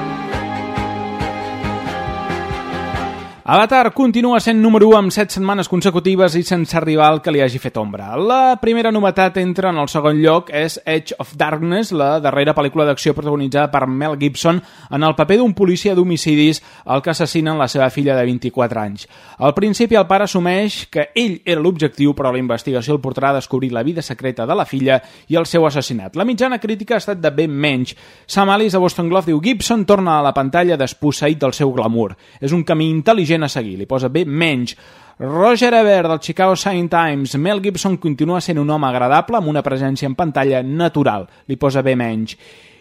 Avatar continua sent número 1 amb 7 setmanes consecutives i sense arribar al que li hagi fet ombra. La primera novetat entra en el segon lloc és Edge of Darkness, la darrera pel·lícula d'acció protagonitzada per Mel Gibson en el paper d'un policia d'homicidis al que assassinen la seva filla de 24 anys. Al principi el pare assumeix que ell era l'objectiu, però la investigació el portarà a descobrir la vida secreta de la filla i el seu assassinat. La mitjana crítica ha estat de ben menys. Sam Alice de Boston Globe diu Gibson torna a la pantalla desposseït del seu glamour. És un camí intel·ligent a seguir, li posa bé menys. Roger Ebert del Chicago Sun Times, Mel Gibson continua sent un home agradable amb una presència en pantalla natural, li posa bé menys.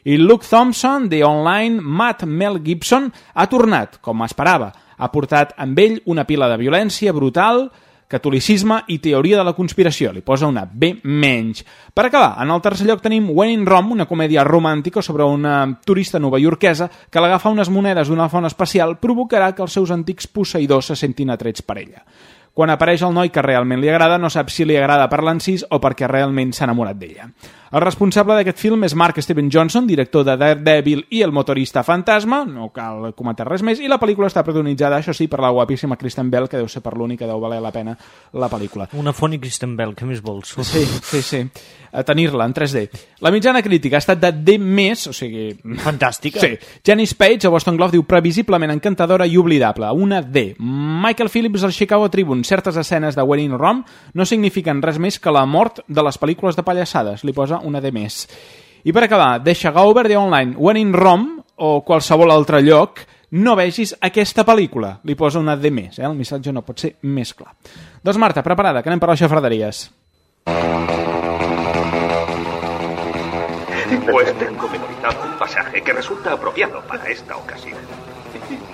I Luke Thompson, de Online, Matt Mel Gibson, ha tornat, com esperava. Ha portat amb ell una pila de violència brutal, catolicisme i teoria de la conspiració. Li posa una B menys. Per acabar, en el tercer lloc tenim When in Rome, una comèdia romàntica sobre una turista novaiorquesa que a l'agafar unes monedes d'una font especial provocarà que els seus antics posseïdors se sentin atrets per ella. Quan apareix el noi que realment li agrada, no sap si li agrada per l'encís o perquè realment s'ha enamorat d'ella. El responsable d'aquest film és Mark Steven Johnson, director de Daredevil i El motorista fantasma, no cal comentar res més, i la pel·lícula està protagonitzada, això sí, per la guapíssima Kristen Bell, que deu ser per l'únic que deu valer la pena la pel·lícula. Una font i Kristen Bell, què més vols? Sí, sí, sí. A tenir-la en 3D. La mitjana crítica ha estat de D+, o sigui... Fantàstica. Sí. Janice Page, a Boston Globe, diu previsiblement encantadora i oblidable. Una D. Michael Phillips, al Chicago Tribune, certes escenes de When in Rome no signifiquen res més que la mort de les pel·lícules de pallassades. Li posa una D+. I per acabar, deixa Gauber de Online, When in Rome, o qualsevol altre lloc, no vegis aquesta pel·lícula. Li posa una D+, eh? el missatge no pot ser més clar. Doncs Marta, preparada, que anem per les xafraderies. Pues tengo memorizado un pasaje que resulta apropiado para esta ocasión.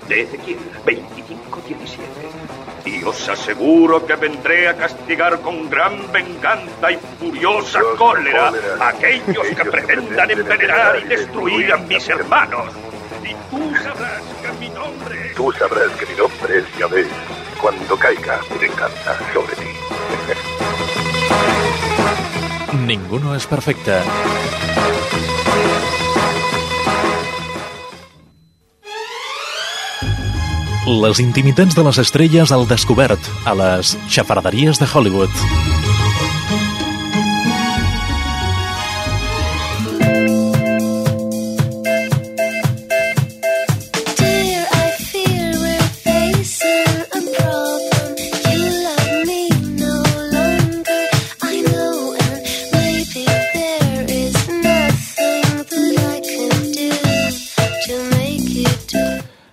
De Ezequiel 25:17. Y os aseguro que vendré a castigar con gran venganza y furiosa cólera a aquellos que pretendan envenenar y destruir a mis hermanos. Y tú sabrás que mi nombre Tú sabrás que mi nombre es Yahvé cuando caiga mi venganza sobre ti. Ninguno és perfecte. Les intimitats de les estrelles al descobert a les xafarderies de Hollywood.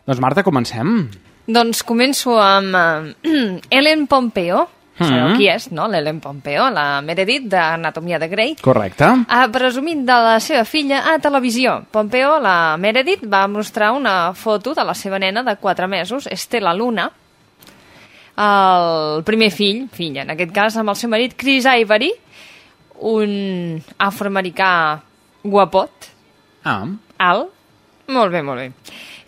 Doncs Marta, comencem. Doncs començo amb uh, Ellen Pompeo. Sabeu Mhm. qui és, no? L'Ellen Pompeo, la Meredith d'Anatomia de Grey. Correcte. Ha presumit de la seva filla a televisió. Pompeo, la Meredith, va mostrar una foto de la seva nena de 4 mesos, Estela Luna, el primer fill, filla, en aquest cas, amb el seu marit Chris Ivory, un afroamericà guapot, Ah, alt, molt bé, molt bé.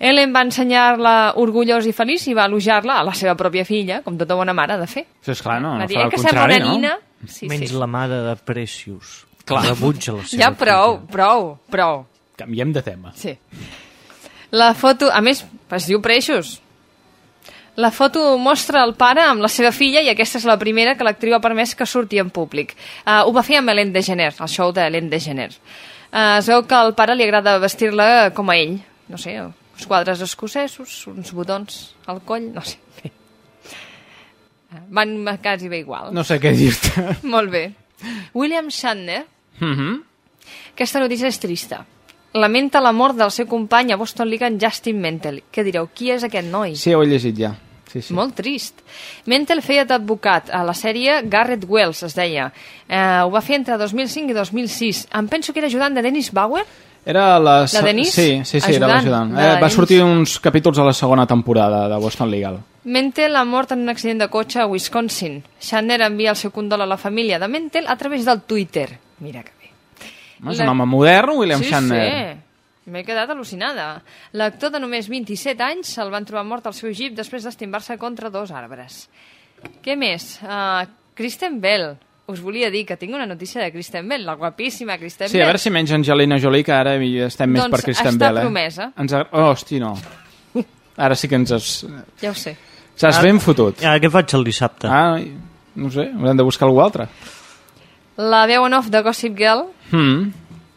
Ellen va ensenyar-la orgullós i feliç i va elogiar-la a la seva pròpia filla, com tota bona mare ha de fer. això és clar, no, Va no dir, farà "Eh, el que sembla contrari, no? nina... Sí, Menys sí. la mare de Precious. Clar. Rebutja la seva Ja prou, prou, prou. Canviem de tema. Sí. La foto, a més, es diu Preixos. La foto mostra el pare amb la seva filla i aquesta és la primera que l'actriu ha permès que surti en públic. Uh, ho va fer amb Ellen DeGeneres, el show d'Ellen DeGeneres. Uh, es veu que al pare li agrada vestir-la com a ell. No sé, uns quadres escocesos, uns botons al coll, no sé. Bé. Van quasi bé igual. No sé què dir-te. Molt bé. William Shatner, Mhm. aquesta notícia és trista. Lamenta la mort del seu company a Boston League, en Justin Mentel. Què direu? Qui és aquest noi? Sí, ho he llegit ja. Sí, sí. Molt trist. Mentel feia d'advocat a la sèrie Garrett Wells, es deia. Eh, ho va fer entre 2005 i 2006. Em penso que era ajudant de Dennis Bauer. Era la... La Denise? Sí, sí, sí, era Ajudant l'ajudant. Eh, va sortir uns capítols a la segona temporada de Boston Legal. Mentel ha mort en un accident de cotxe a Wisconsin. Shatner envia el seu condol a la família de Mentel a través del Twitter. Mira que bé. És La- un home modern, William sí, Shatner. Sí, m'he quedat al·lucinada. L'actor de només 27 anys se'l van trobar mort al seu jeep després d'estimbar-se contra dos arbres. Què més? Uh, Kristen Bell. Us volia dir que tinc una notícia de Kristen Bell, la guapíssima Kristen Sí, Bell. a veure si menys Angelina Jolie, que ara estem més Doncs per Kristen està Bell, eh? promesa. Ens ha... oh, hosti, no. Ara sí que ens has... Ja ho sé. S'has ben fotut. Ah, què faig el dissabte? Ah, no sé, haurem de buscar algú altre. La veu en off de Gossip Girl, Mm.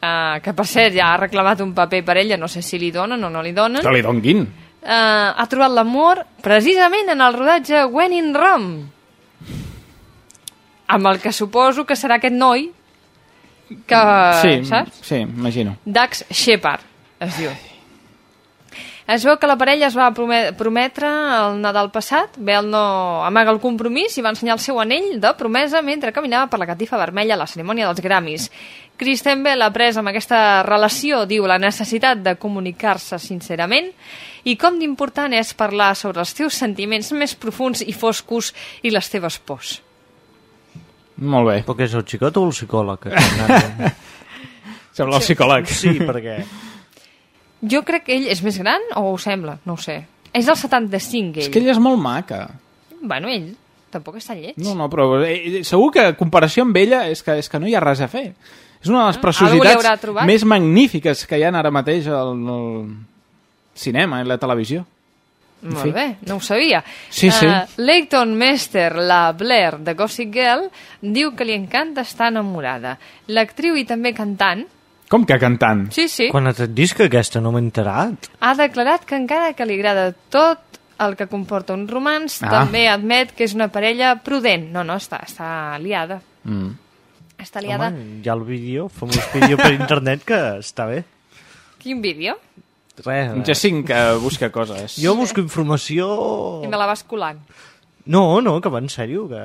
uh, que per cert ja ha reclamat un paper per ella, no sé si li donen o no li donen, Que li donguin. uh, ha trobat l'amor precisament en el rodatge When in Rome amb el que suposo que serà aquest noi que, sí, saps? sí, imagino. Dax Shepard es diu es veu que la parella es va prome- prometre el Nadal passat, Bell no amaga el compromís i va ensenyar el seu anell de promesa mentre caminava per la catifa vermella a la cerimònia dels Grammys. Kristen Bell ha pres amb aquesta relació, diu, la necessitat de comunicar-se sincerament i com d'important és parlar sobre els teus sentiments més profuns i foscos i les teves pors. Molt bé. Però què és el xicot o el psicòleg? Sembla el psicòleg. Sí, perquè... Jo crec que ell és més gran o ho sembla? No ho sé. És del 75, ell. És que ella és molt maca. Bueno, ell tampoc està lleig. No, no, però eh, segur que en comparació amb ella és que, és que no hi ha res a fer. És una de les Ah, preciositats més magnífiques que hi ha ara mateix al, al cinema i la televisió. En Molt fi. bé, no ho sabia. Sí, sí. Uh, Leighton Mester, la Blair de Gossip Girl, diu que li encanta estar enamorada. L'actriu i també cantant, Com que cantant? sí, sí, Quan et dius que aquesta no m'he enterat? ha declarat que encara que li agrada tot el que comporta un romans, Ah. també admet que és una parella prudent. No, no, està, està liada. Mm. Està liada. Home, hi ha el vídeo, famós vídeo per internet que està bé. Quin vídeo? Res, Un Jacint que busca coses. Jo busco informació... I me la vas colant. No, no, que va en sèrio, que...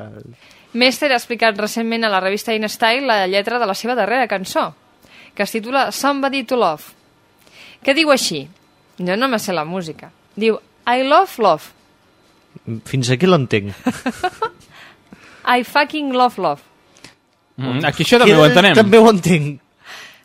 Mester ha explicat recentment a la revista InStyle la lletra de la seva darrera cançó, que es titula Somebody to Love, que diu així, jo no me sé la música, diu I love love, Fins aquí l'entenc. I fucking love love. Mm, aquí això també ho entenem. També ho entenc.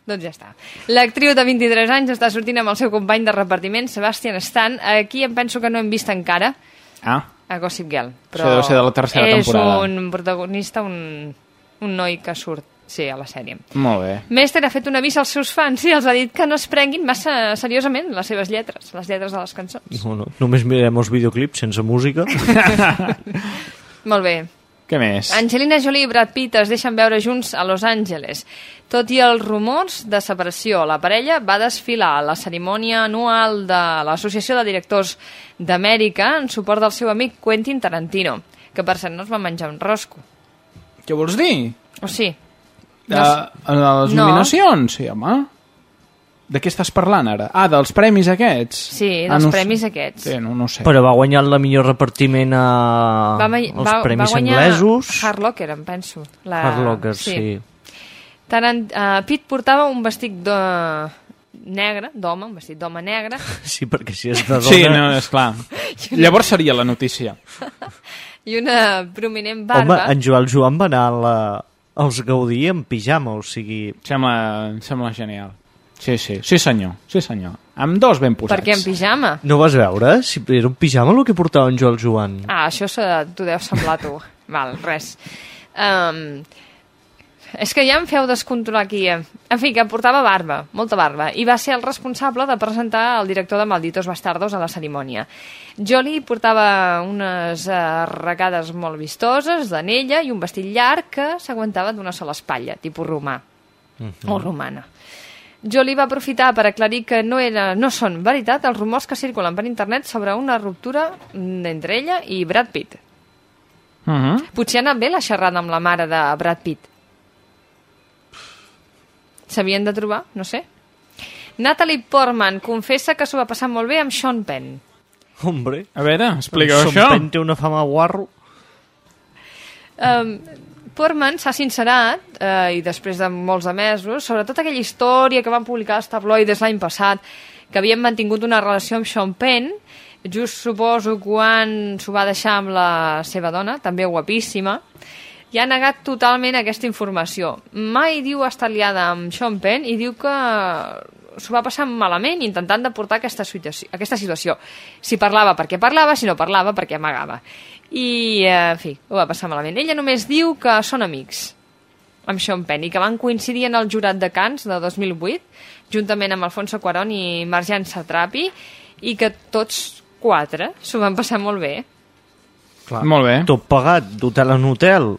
Doncs ja està. L'actriu de 23 anys està sortint amb el seu company de repartiment, Sebastian Stan. Aquí em penso que no hem vist encara Ah, a Gossip Girl. Però Això deu ser de la tercera és temporada. un protagonista, un, un noi que surt, sí, a la sèrie. molt bé. Mester ha fet un avís als seus fans i els ha dit que no es prenguin massa seriosament les seves lletres, les lletres de les cançons. No, no, només mirem els videoclips sense música. Molt bé. Què més? Angelina Jolie i Brad Pitt es deixen veure junts a Los Angeles. Tot i els rumors de separació, la parella va desfilar a la cerimònia anual de l'Associació de Directors d'Amèrica en suport del seu amic Quentin Tarantino, que per cert no es va menjar un rosco. Què vols dir? O sí? De, a les No. nominacions? Sí, home. De què estàs parlant ara? Ah, dels premis aquests? Sí, ah, dels no, premis aquests. Sí, no, no sé. Però va guanyar la millor repartiment a... va, als va, premis va guanyar anglesos. Hard Locker, em penso. La... Hard Locker, sí. Tant en, uh, Pete portava un vestit de... negre, d'home, un vestit d'home negre, Sí, perquè si és de dona... Sí, no, és clar. Llavors seria la notícia. i una prominent Home, barba. en Joel Joan va anar a la... als Gaudí en pijama, o sigui... Sembla, sembla genial. Sí, sí, sí senyor, sí senyor. Amb dos ben posats. Perquè en pijama. No vas veure? Si era un pijama el que portava en Joel Joan. Ah, això t'ho deu semblar a tu. Val, res. Um, és que ja em feu descontrolar aquí. eh? En fi, que portava barba, molta barba, i va ser el responsable de presentar el director de Malditos Bastardos a la cerimònia. Jolie portava unes arracades molt vistoses d'anella i un vestit llarg que s'aguantava d'una sola espatlla, tipus romà, o romana. Jolie va aprofitar per aclarir que no, era, no són veritat els rumors que circulen per internet sobre una ruptura entre ella i Brad Pitt. Uh -huh. Potser ha anat bé la xerrada amb la mare de Brad Pitt. S'havien de trobar? No sé. Natalie Portman confessa que s'ho va passar molt bé amb Sean Penn. Hombre. A veure, Son això. Penn té una fama guarro. Um, Portman s'ha sincerat, eh, i després de molts de mesos, sobre tota aquella història que van publicar els tabloides l'any passat, que havien mantingut una relació amb Sean Penn, just suposo quan s'ho va deixar amb la seva dona, també guapíssima, i ha negat totalment aquesta informació. Mai diu estar liada amb Sean Penn i diu que s'ho va passar malament intentant de portar aquesta situació, aquesta situació. Si parlava perquè parlava, si no parlava perquè amagava. I, eh, en fi, ho va passar malament. Ella només diu que són amics amb Sean Penn i que van coincidir en el jurat de Cants de 2008 juntament amb Alfonso Cuarón i Marjan Satrapi i que tots quatre s'ho van passar molt bé. Clar. Molt bé. Tot pagat, d'hotel en hotel.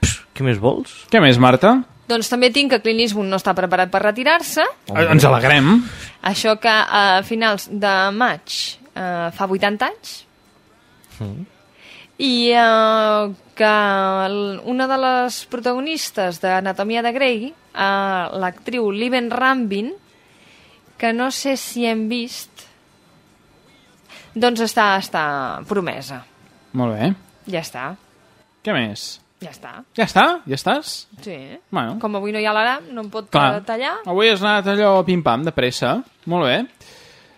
Pff, què més vols? Què més, Marta? Doncs també tinc que Clint Eastwood no està preparat per retirar-se. Eh, Ens alegrem. Això que a finals de maig eh, fa 80 anys. I eh, que el- una de les protagonistes d'Anatomia de Grey, eh, l'actriu Liven Rambin, que no sé si hem vist, doncs està, està promesa. Molt bé. Ja està, Què més? Ja està. Ja està? Ja estàs? Sí. Bueno. Com avui no hi ha l'aram, no em pot Clar. tallar. Avui has anat allò pim-pam, de pressa. Molt bé.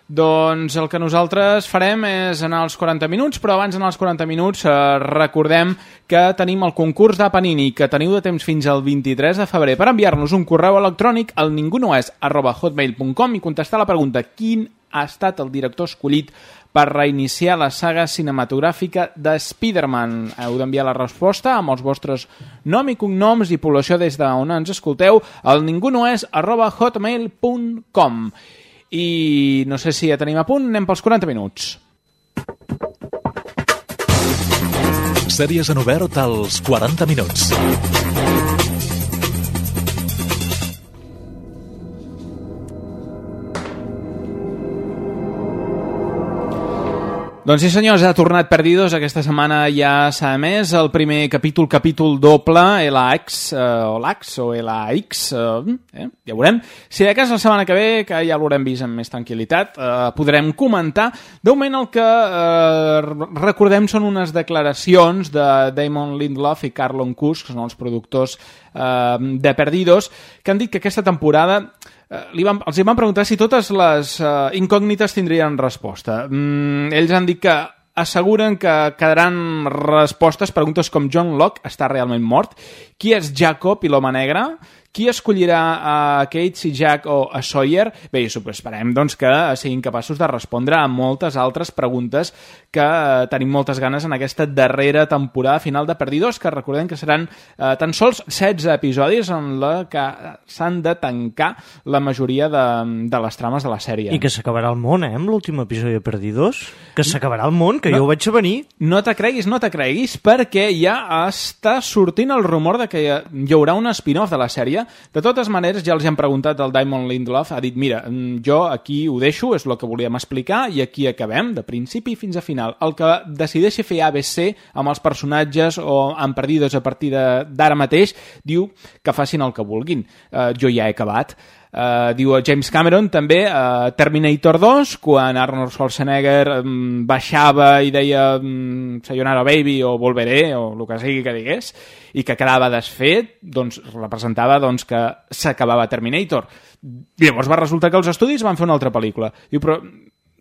Doncs el que nosaltres farem és anar als 40 minuts, però abans d'anar als 40 minuts eh, recordem que tenim el concurs de Panini, que teniu de temps fins al 23 de febrer per enviar-nos un correu electrònic al ningunoes arroba hotmail.com i contestar la pregunta quin ha estat el director escollit per reiniciar la saga cinematogràfica de Spider-Man. Heu d'enviar la resposta amb els vostres nom i cognoms i població des d'on ens escolteu al ningunoes arroba hotmail.com i no sé si ja tenim a punt, anem pels 40 minuts. Sèries en obert als 40 minuts. Doncs sí senyors, ha tornat Perdidos, aquesta setmana ja s'ha emès el primer capítol, capítol doble, LAX, eh, o LAX, o LAX, eh, eh, ja veurem. Si de cas la setmana que ve, que ja l'haurem vist amb més tranquil·litat, eh, podrem comentar. De moment el que eh, recordem són unes declaracions de Damon Lindelof i Carlon Cus, que són els productors eh, de Perdidos, que han dit que aquesta temporada li van, els hi van preguntar si totes les eh, incògnites tindrien resposta. Mm, ells han dit que asseguren que quedaran respostes preguntes com John Locke està realment mort, qui és Jacob i l'home negre, qui escollirà a Kate, si Jack o a Sawyer? Bé, i esperem doncs, que siguin capaços de respondre a moltes altres preguntes que eh, tenim moltes ganes en aquesta darrera temporada final de Perdidos, que recordem que seran eh, tan sols 16 episodis en la que s'han de tancar la majoria de, de les trames de la sèrie. I que s'acabarà el món, eh, amb l'últim episodi de Perdidos. Que s'acabarà el món, que No. jo ho veig a venir. No te creguis, no te creguis, perquè ja està sortint el rumor de que hi haurà un spin-off de la sèrie. De totes maneres, ja els han preguntat el Diamond Lindelof, ha dit, mira, mm, jo aquí ho deixo, és el que volíem explicar, i aquí acabem, de principi fins a final. El que decideixi fer ABC amb els personatges o amb perdidos a partir d'ara mateix, diu que facin el que vulguin. Uh, jo ja he acabat. Uh, diu James Cameron també uh, Terminator 2 quan Arnold Schwarzenegger um, baixava i deia um, Sayonara Baby o Volveré o el que sigui que digués i que quedava desfet doncs representava doncs, que s'acabava Terminator. Llavors va resultar que els estudis van fer una altra pel·lícula. Diu, però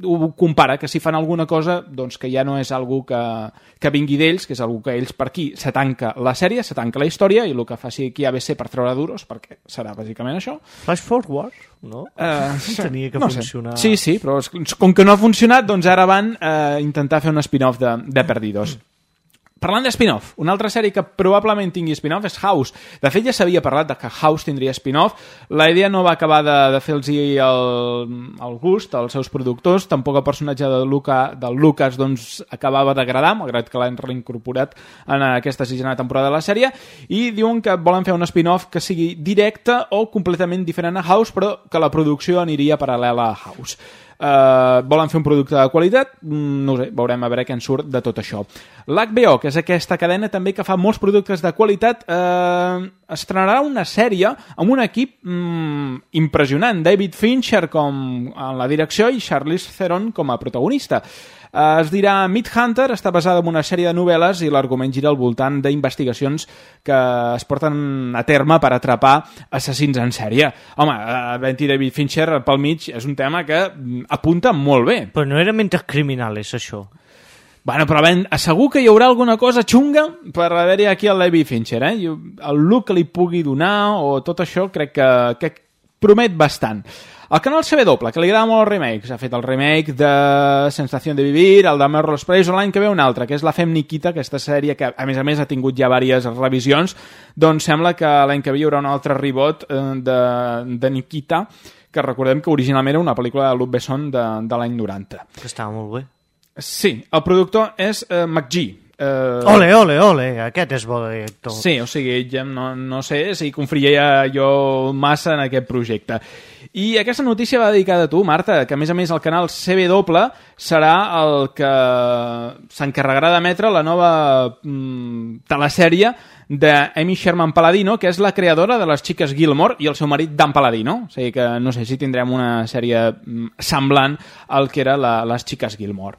ho compara, que si fan alguna cosa doncs que ja no és algú que, que vingui d'ells, que és algú que ells per aquí se tanca la sèrie, se tanca la història i el que faci aquí ABC per treure duros, perquè serà bàsicament això. Flash forward, no? Uh, Tenia que no funcionar... Sé. Sí, sí, però com que no ha funcionat, doncs ara van uh, intentar fer un spin-off de, de Perdidos. Parlant de spin-off, una altra sèrie que probablement tingui spin-off és House. De fet, ja s'havia parlat de que House tindria spin-off. La idea no va acabar de, de fer-los el, el gust als seus productors. Tampoc el personatge de, Luca, del Lucas doncs, acabava d'agradar, malgrat que l'han reincorporat en aquesta sisena temporada de la sèrie. I diuen que volen fer un spin-off que sigui directe o completament diferent a House, però que la producció aniria paral·lela a House. Uh, volen fer un producte de qualitat? Mm, no sé, veurem a veure què en surt de tot això. L'HBO, que és aquesta cadena també que fa molts productes de qualitat, uh, estrenarà una sèrie amb un equip mm, impressionant. David Fincher com en la direcció i Charlize Theron com a protagonista. Uh, es dirà Meat Hunter, està basada en una sèrie de novel·les i l'argument gira al voltant d'investigacions que es porten a terme per atrapar assassins en sèrie. Home, uh, Venti David Fincher pel mig és un tema que mm, apunta molt bé. Però no era mentes criminales, això. Bueno, però ben, segur que hi haurà alguna cosa xunga per haver-hi aquí el David Fincher, eh? I El look que li pugui donar o tot això crec que, que promet bastant. El canal CW, que li agrada molt els remakes, ha fet el remake de Sensació de Vivir, el de Melrose o l'any que ve un altre, que és la Fem Nikita, aquesta sèrie que, a més a més, ha tingut ja diverses revisions, doncs sembla que l'any que ve hi haurà un altre reboot eh, de, de Nikita, que recordem que originalment era una pel·lícula de Luc Besson de, de l'any 90. Que estava molt bé. Sí, el productor és eh, McGee. Eh, Ole, ole, ole, aquest és bo director. Sí, o sigui, ell no, no sé si confiaria jo massa en aquest projecte. I aquesta notícia va dedicada a tu, Marta, que a més a més el canal CW serà el que s'encarregarà d'emetre la nova mm, telesèrie d'Amy Sherman Paladino, que és la creadora de les xiques Gilmore i el seu marit Dan Paladino. O sigui que no sé si tindrem una sèrie mm, semblant al que era la, les xiques Gilmore.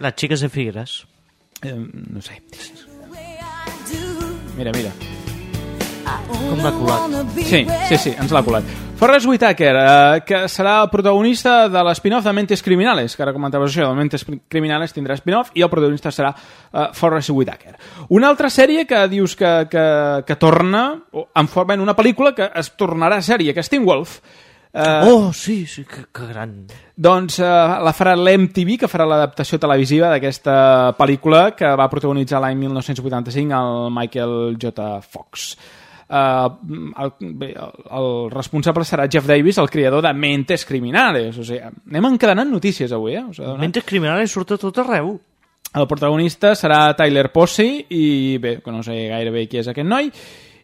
Les xiques de Figueres. Eh, no sé. Mira, mira. Com l'ha colat. Sí, sí, sí, ens l'ha colat. Forrest Whitaker, eh, que serà el protagonista de l'espin-off de Mentes Criminales, que ara comentaves això, de Mentes Criminales tindrà spin-off, i el protagonista serà eh, Forrest Whitaker. Una altra sèrie que dius que, que, que torna, o en forma en una pel·lícula que es tornarà sèrie, que és Teen Wolf, Uh, oh, sí, sí, que, que gran. Doncs uh, la farà l'MTV, que farà l'adaptació televisiva d'aquesta pel·lícula que va protagonitzar l'any 1985 el Michael J. Fox. El, bé, el, el responsable serà Jeff Davis, el creador de Mentes Criminales. O sigui, anem encadenant notícies avui, eh? O sigui, Mentes Criminales surt a tot arreu. El protagonista serà Tyler Posey i bé, que no sé gairebé qui és aquest noi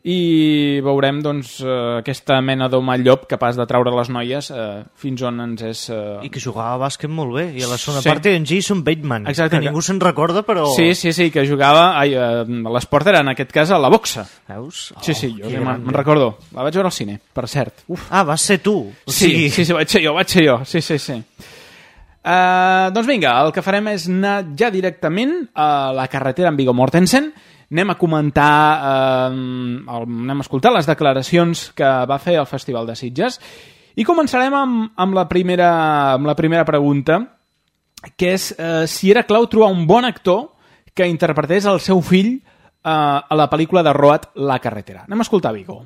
i veurem doncs, eh, aquesta mena d'home llop capaç de traure les noies eh, fins on ens és... Eh... I que jugava a bàsquet molt bé. I a la segona Sí. part en Jason Bateman, Exacte, que ningú se'n recorda, però... Sí, sí, sí, que jugava... Ai, eh, l'esport era, en aquest cas, a la boxa. Veus? Sí, sí, jo Oh, que me'n recordo. La vaig veure al cine, per cert. Uf. Ah, vas ser tu. O Sí, sigui... sí, sí, vaig ser jo, vaig ser jo. Sí, sí, sí. Uh, doncs vinga, el que farem és anar ja directament a la carretera amb Viggo Mortensen. Anem a comentar, uh, el, anem a escoltar les declaracions que va fer al Festival de Sitges i començarem amb, amb, la, primera, amb la primera pregunta, que és uh, si era clau trobar un bon actor que interpretés el seu fill uh, a la pel·lícula de Road, La carretera. Anem a escoltar Viggo.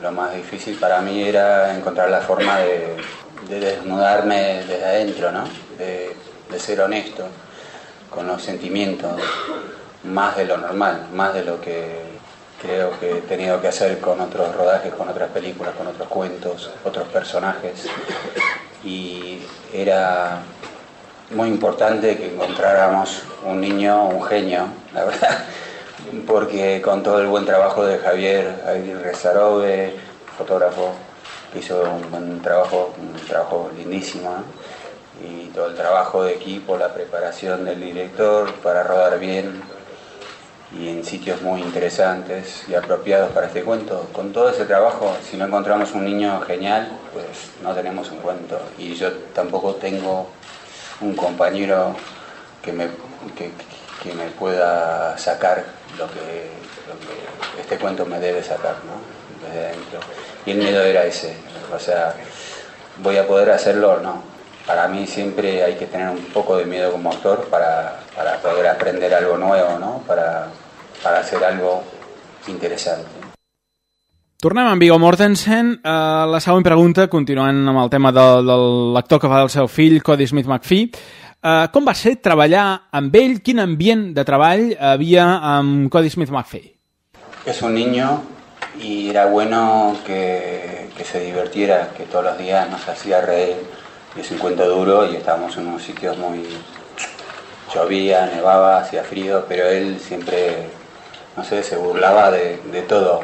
Lo más difícil para mí era encontrar la forma de, de desnudarme desde adentro, ¿no? De, ser honesto con los sentimientos, más de lo normal, más de lo que creo que he tenido que hacer con otros rodajes, con otras películas, con otros cuentos, otros personajes. Y era muy importante que encontráramos un niño, un genio, la verdad, porque con todo el buen trabajo de Javier Aguirre Sarobe, fotógrafo, hizo un buen trabajo, un trabajo lindísimo, ¿no? y todo el trabajo de equipo, la preparación del director para rodar bien, y en sitios muy interesantes y apropiados para este cuento. Con todo ese trabajo, si no encontramos un niño genial, pues no tenemos un cuento. Y yo tampoco tengo un compañero que me, que, que me pueda sacar lo que, lo que este cuento me debe sacar, ¿no? Desde adentro. Y el miedo era ese, o sea, ¿voy a poder hacerlo o no? Para mí siempre hay que tener un poco de miedo como actor para, para poder aprender algo nuevo, ¿no? Para, para hacer algo interesante. Tornem amb Viggo Mortensen. Uh, la següent pregunta, continuant amb el tema de, de l'actor que fa del seu fill, Cody Smith McPhee. Uh, com va ser treballar amb ell? Quin ambient de treball havia amb Cody Smith McPhee? Es un niño y era bueno que, que se divirtiera, que todos los días nos hacía reír. Un cuento duro y estábamos en unos sitios muy... Llovía, nevaba, hacía frío, pero él siempre, no sé, se burlaba de, de todo,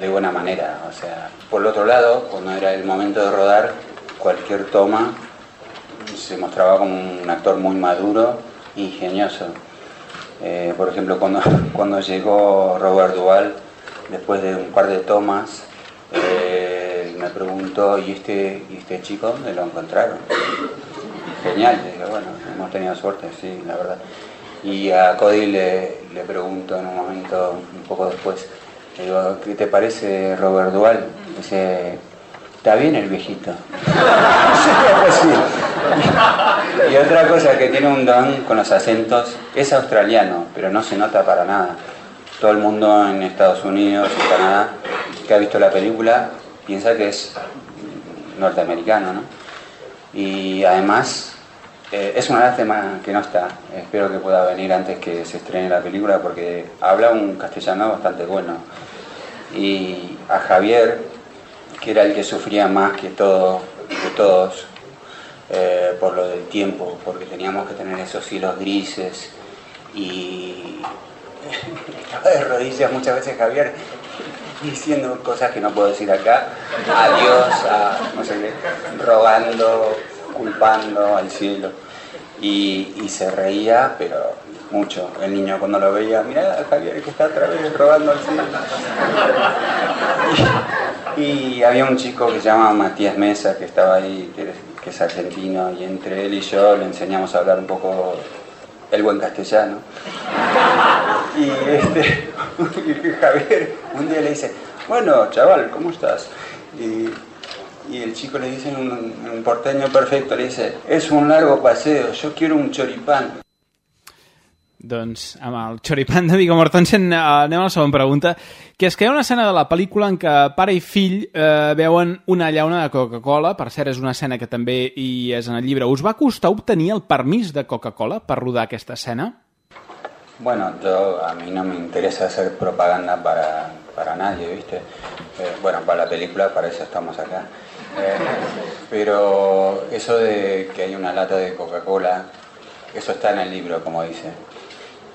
de buena manera. O sea, por el otro lado, cuando era el momento de rodar, cualquier toma se mostraba como un actor muy maduro e ingenioso. Eh, por ejemplo, cuando, cuando llegó Robert Duval, después de un par de tomas, eh, me preguntó, ¿y este, ¿y este chico dónde lo encontraron? Genial, le dije, bueno, hemos tenido suerte, sí, la verdad. Y a Cody le, le pregunto en un momento, un poco después, le digo, ¿qué te parece Robert Duval? Dice, está bien el viejito. Y otra cosa que tiene un don con los acentos, es australiano, pero no se nota para nada. Todo el mundo en Estados Unidos y Canadá que ha visto la película piensa que es norteamericano, ¿no? Y además eh, es una lástima que no está. Espero que pueda venir antes que se estrene la película porque habla un castellano bastante bueno. Y a Javier, que era el que sufría más que todo, de todos, eh, por lo del tiempo, porque teníamos que tener esos hilos grises y estaba de rodillas muchas veces Javier diciendo cosas que no puedo decir acá, adiós, a, no sé qué, rogando, culpando al cielo. Y, se reía, pero mucho. El niño cuando lo veía, mira Javier que está otra vez rogando al cielo. Y, y había un chico que se llama Matías Mesa, que estaba ahí, que es argentino, y entre él y yo le enseñamos a hablar un poco el buen castellano. Y este, Javier un día le dice, bueno, chaval, ¿cómo estás? Y, y el chico le dice en un, un porteño perfecto, le dice, es un largo paseo, yo quiero un choripán. Doncs amb el xoripan de Viggo Mortensen eh, anem a la següent pregunta, que és que hi ha una escena de la pel·lícula en què pare i fill eh, veuen una llauna de Coca-Cola, per cert és una escena que també hi és en el llibre. Us va costar obtenir el permís de Coca-Cola per rodar aquesta escena? Bueno, yo, a mí no me interesa hacer propaganda para, para nadie, ¿viste? Eh, bueno, para la película, para eso estamos acá. Eh, pero eso de que hay una lata de Coca-Cola, eso está en el libro, como dice.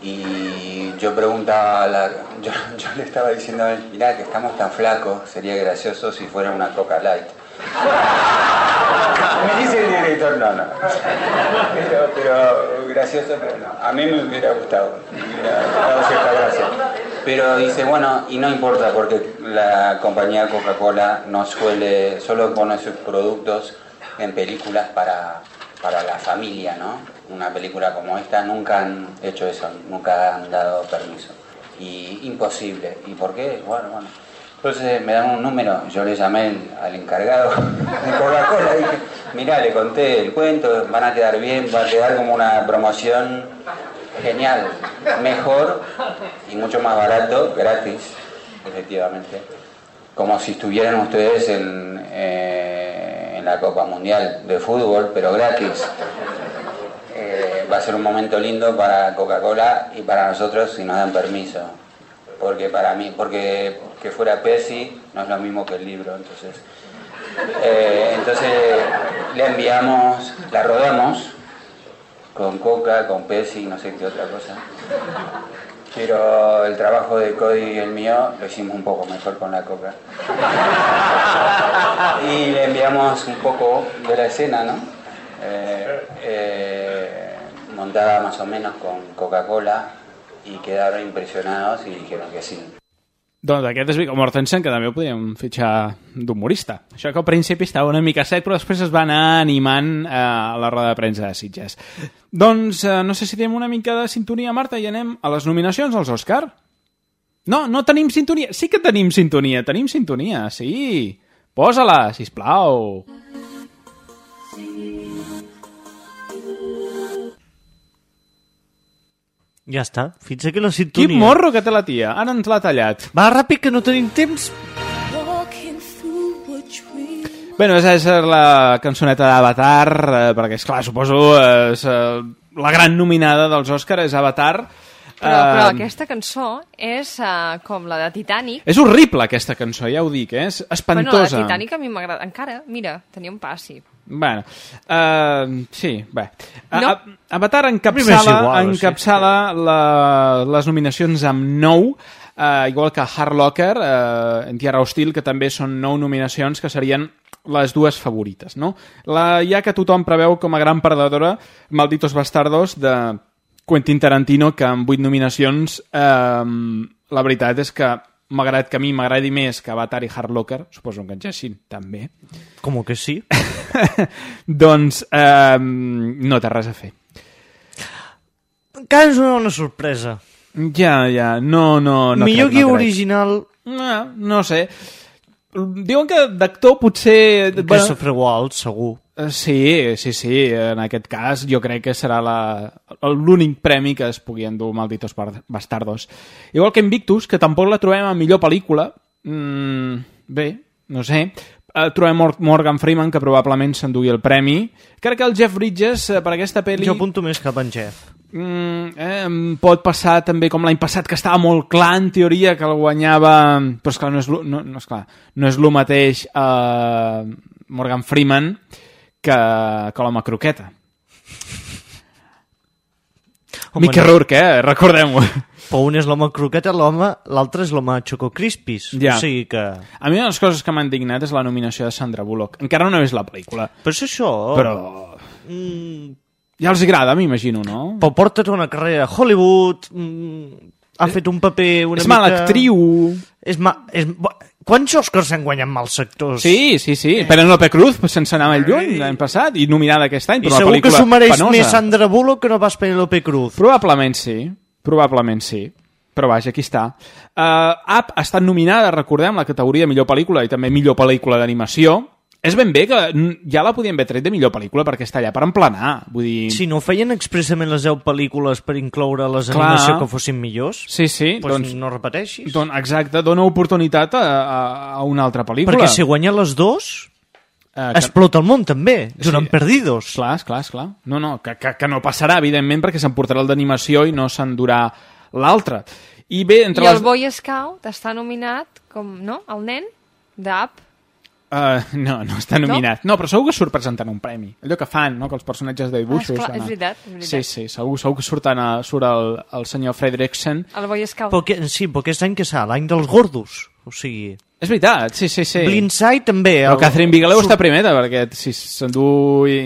Y yo preguntaba, la, yo, le estaba diciendo a él, mirá que estamos tan flacos, sería gracioso si fuera una Coca Light. Me dice el director, no, no. Pero, pero gracioso, pero no. A mí me hubiera gustado, me hubiera dado cierta. Pero dice, bueno, y no importa porque la compañía Coca-Cola no suele, solo pone sus productos en películas para, para la familia, ¿no? Una película como esta nunca han hecho eso, nunca han dado permiso. Y imposible. ¿Y por qué? Bueno, bueno. Entonces me dan un número, yo le llamé al encargado de Coca-Cola, dije, mirá, le conté el cuento, van a quedar bien, va a quedar como una promoción genial, mejor y mucho más barato, gratis, efectivamente, como si estuvieran ustedes en, eh, en la Copa Mundial de Fútbol, pero gratis. Eh, va a ser un momento lindo para Coca-Cola y para nosotros si nos dan permiso. Porque para mí, porque que fuera Pepsi no es lo mismo que el libro, entonces, eh, entonces le enviamos, la rodamos con Coca, con Pepsi, no sé qué otra cosa, pero el trabajo de Cody y el mío lo hicimos un poco mejor con la Coca. Y le enviamos un poco de la escena, ¿no? Eh, eh, montada más o menos con Coca-Cola y quedaron impresionados y dijeron que sí. Doncs aquest és Viggo Mortensen, que també ho podríem fitxar d'humorista. Això que al principi estava una mica sec, però després es va anar animant eh, a la roda de premsa de Sitges. Doncs eh, no sé si tenim una mica de sintonia, Marta, i anem a les nominacions als Òscar. No, no tenim sintonia. Sí que tenim sintonia, tenim sintonia, sí. Posa-la, sisplau. Ja està, fins aquí la sintonia. Quin morro que té la tia, ara ens l'ha tallat. Va, ràpid, que no tenim temps. Bé, és, és la cançoneta d'Avatar, eh, perquè, és clar, suposo és, eh, la gran nominada dels Òscar és Avatar. Però, però Eh, aquesta cançó és uh, com la de Titanic. És horrible, aquesta cançó, ja ho dic, eh? és Bueno, la espantosa. de Titanic a mi m'agrada. Encara, mira, tenia un passi. Bueno, uh, sí, bé. A- No. a- Avatar encapçala, igual, encapçala la, les nominacions amb 9, uh, igual que Hard Locker, uh, en Tierra Hostil, que també són 9 nominacions, que serien les dues favorites, no? La ja que tothom preveu com a gran perdedora Malditos Bastardos de Quentin Tarantino, que amb 8 nominacions eh, la veritat és que malgrat que a mi m'agradi més que Avatar i Hard Locker, suposo que en Jacint també, Com que sí. doncs eh, no té res a fer. Encara és una bona sorpresa. Ja, ja, no, no... no Millor guió no original... No, no sé. Diuen que d'actor potser... Christopher Waltz, segur. Eh, Sí, sí, sí. En aquest cas jo crec que serà la- l'únic premi que es pugui endur Malditos Bastardos. Igual que Invictus, que tampoc la trobem a millor pel·lícula. Mm, bé, no sé. Eh, trobem Mor- Morgan Freeman, que probablement s'endugui el premi. Crec que el Jeff Bridges, eh, per aquesta pel·li... Jo apunto més cap en Jeff. Mm, eh, pot passar també com l'any passat que estava molt clar en teoria que el guanyava però esclar, no és, no, no, esclar, no és el mateix eh, Morgan Freeman que, que l'home croqueta Home, Mickey no. Rourke, eh? recordem-ho Però un és l'home croqueta, l'home, l'altre és l'home Choco Crispis. Ja. O sigui que... a mi una de les coses que m'ha indignat és la nominació de Sandra Bullock encara no he vist la pel·lícula Però és això... però Mm, ja els agrada, m'imagino, no? però porta tota una carrera a Hollywood, mm, ha fet un paper una és mica... mala actriu És ma... és... Quants Oscars s'han guanyat mals actors? Sí, sí, sí. Penélope Cruz, pues, sense anar molt lluny, l'any passat, i nominada aquest any I per una segur que pel·lícula s'ho mereix penosa. més Sandra Bullock que no pas Penélope Cruz. Probablement sí, probablement sí. Però vaja, aquí està. Uh, Up ha estat nominada, recordem, la categoria millor pel·lícula i també millor pel·lícula d'animació. És ben bé que ja la podien haver tret de millor pel·lícula perquè està allà per emplenar. Vull dir... Si no feien expressament les 10 pel·lícules per incloure les Clar. animació que fossin millors, Sí, sí, doncs, doncs, no repeteixis. don, exacte, dona oportunitat a, a, a una altra pel·lícula. Perquè si guanya les dos, Eh, que- explota el món també, donen Sí. perdidos. Clar, esclar, esclar. No, no, que, que, que no passarà, evidentment, perquè s'emportarà el d'animació i no s'endurà l'altre. I bé, entre I el les... Boy Scout està nominat com, no?, el nen d'App. Uh, no, no està nominat. No? no, però segur que surt presentant un premi. Allò que fan, no?, que els personatges de dibuixos... Ah, esclar, és veritat, és veritat. Sí, sí, segur, segur que surten a, surt el, el senyor Fredricksen. El Boy Scout. Però que, sí, però aquest any que serà? L'any dels gordos. O sigui... És veritat, sí, sí, sí. Blindside també. Però el- Catherine Bigelow surt- està primera, perquè si s'endú... I...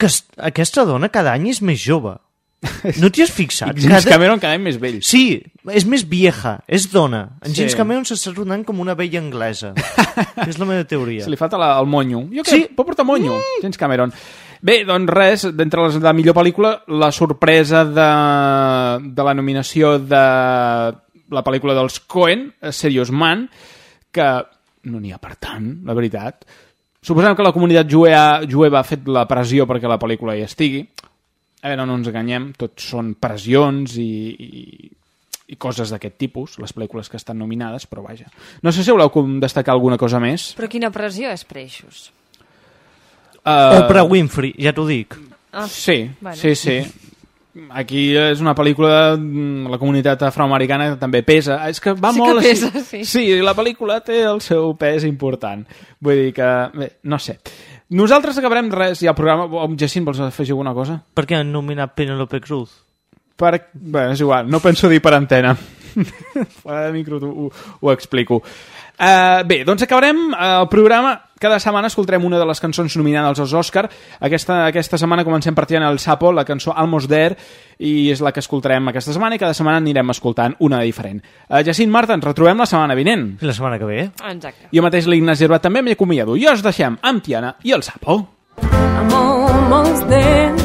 Que es- aquesta dona cada any és més jove. No t'hi has fixat? I James Cameron cada any més vell. Sí, és més vieja, és dona. En Sí. James Cameron s'està rodant com una vella anglesa. és la meva teoria. Se li falta la, el monyo. Jo crec Sí. que pot portar monyo, mm. James Cameron. Bé, doncs res, d'entre les de millor pel·lícula, la sorpresa de, de la nominació de la pel·lícula dels Coen, Serious Man, que no n'hi ha per tant, la veritat. Suposem que la comunitat jueva, jueva ha fet la pressió perquè la pel·lícula hi estigui. A veure, no ens enganyem, tot són pressions i, i, i coses d'aquest tipus, les pel·lícules que estan nominades, però vaja. No sé si voleu com destacar alguna cosa més. Però quina pressió és per eixos? Uh, Oprah Winfrey, ja t'ho dic. Ah, Sí, bueno. sí, sí. Aquí és una pel·lícula de la comunitat afroamericana que també pesa. És que va Sí que molt pesa, així. sí. Sí, la pel·lícula té el seu pes important. Vull dir que, bé, no sé. Nosaltres acabarem res, i el programa... Oh, Jacint, vols afegir alguna cosa? Per què han nominat Penelope Cruz? Per... Bé, és igual, no penso dir per antena. Fora de micro ho, ho explico. Uh, bé, doncs acabarem uh, el programa. Cada setmana escoltarem una de les cançons nominades als Òscar. Aquesta, aquesta setmana comencem partint el Sapo, la cançó Almost There, i és la que escoltarem aquesta setmana i cada setmana anirem escoltant una de diferent. Uh, Jacint Marta, ens retrobem la setmana vinent. La setmana que ve. Exacte. Jo mateix l'Ignasi Herbat també m'hi acomiado. I us deixem amb Tiana i el Sapo. I'm almost there.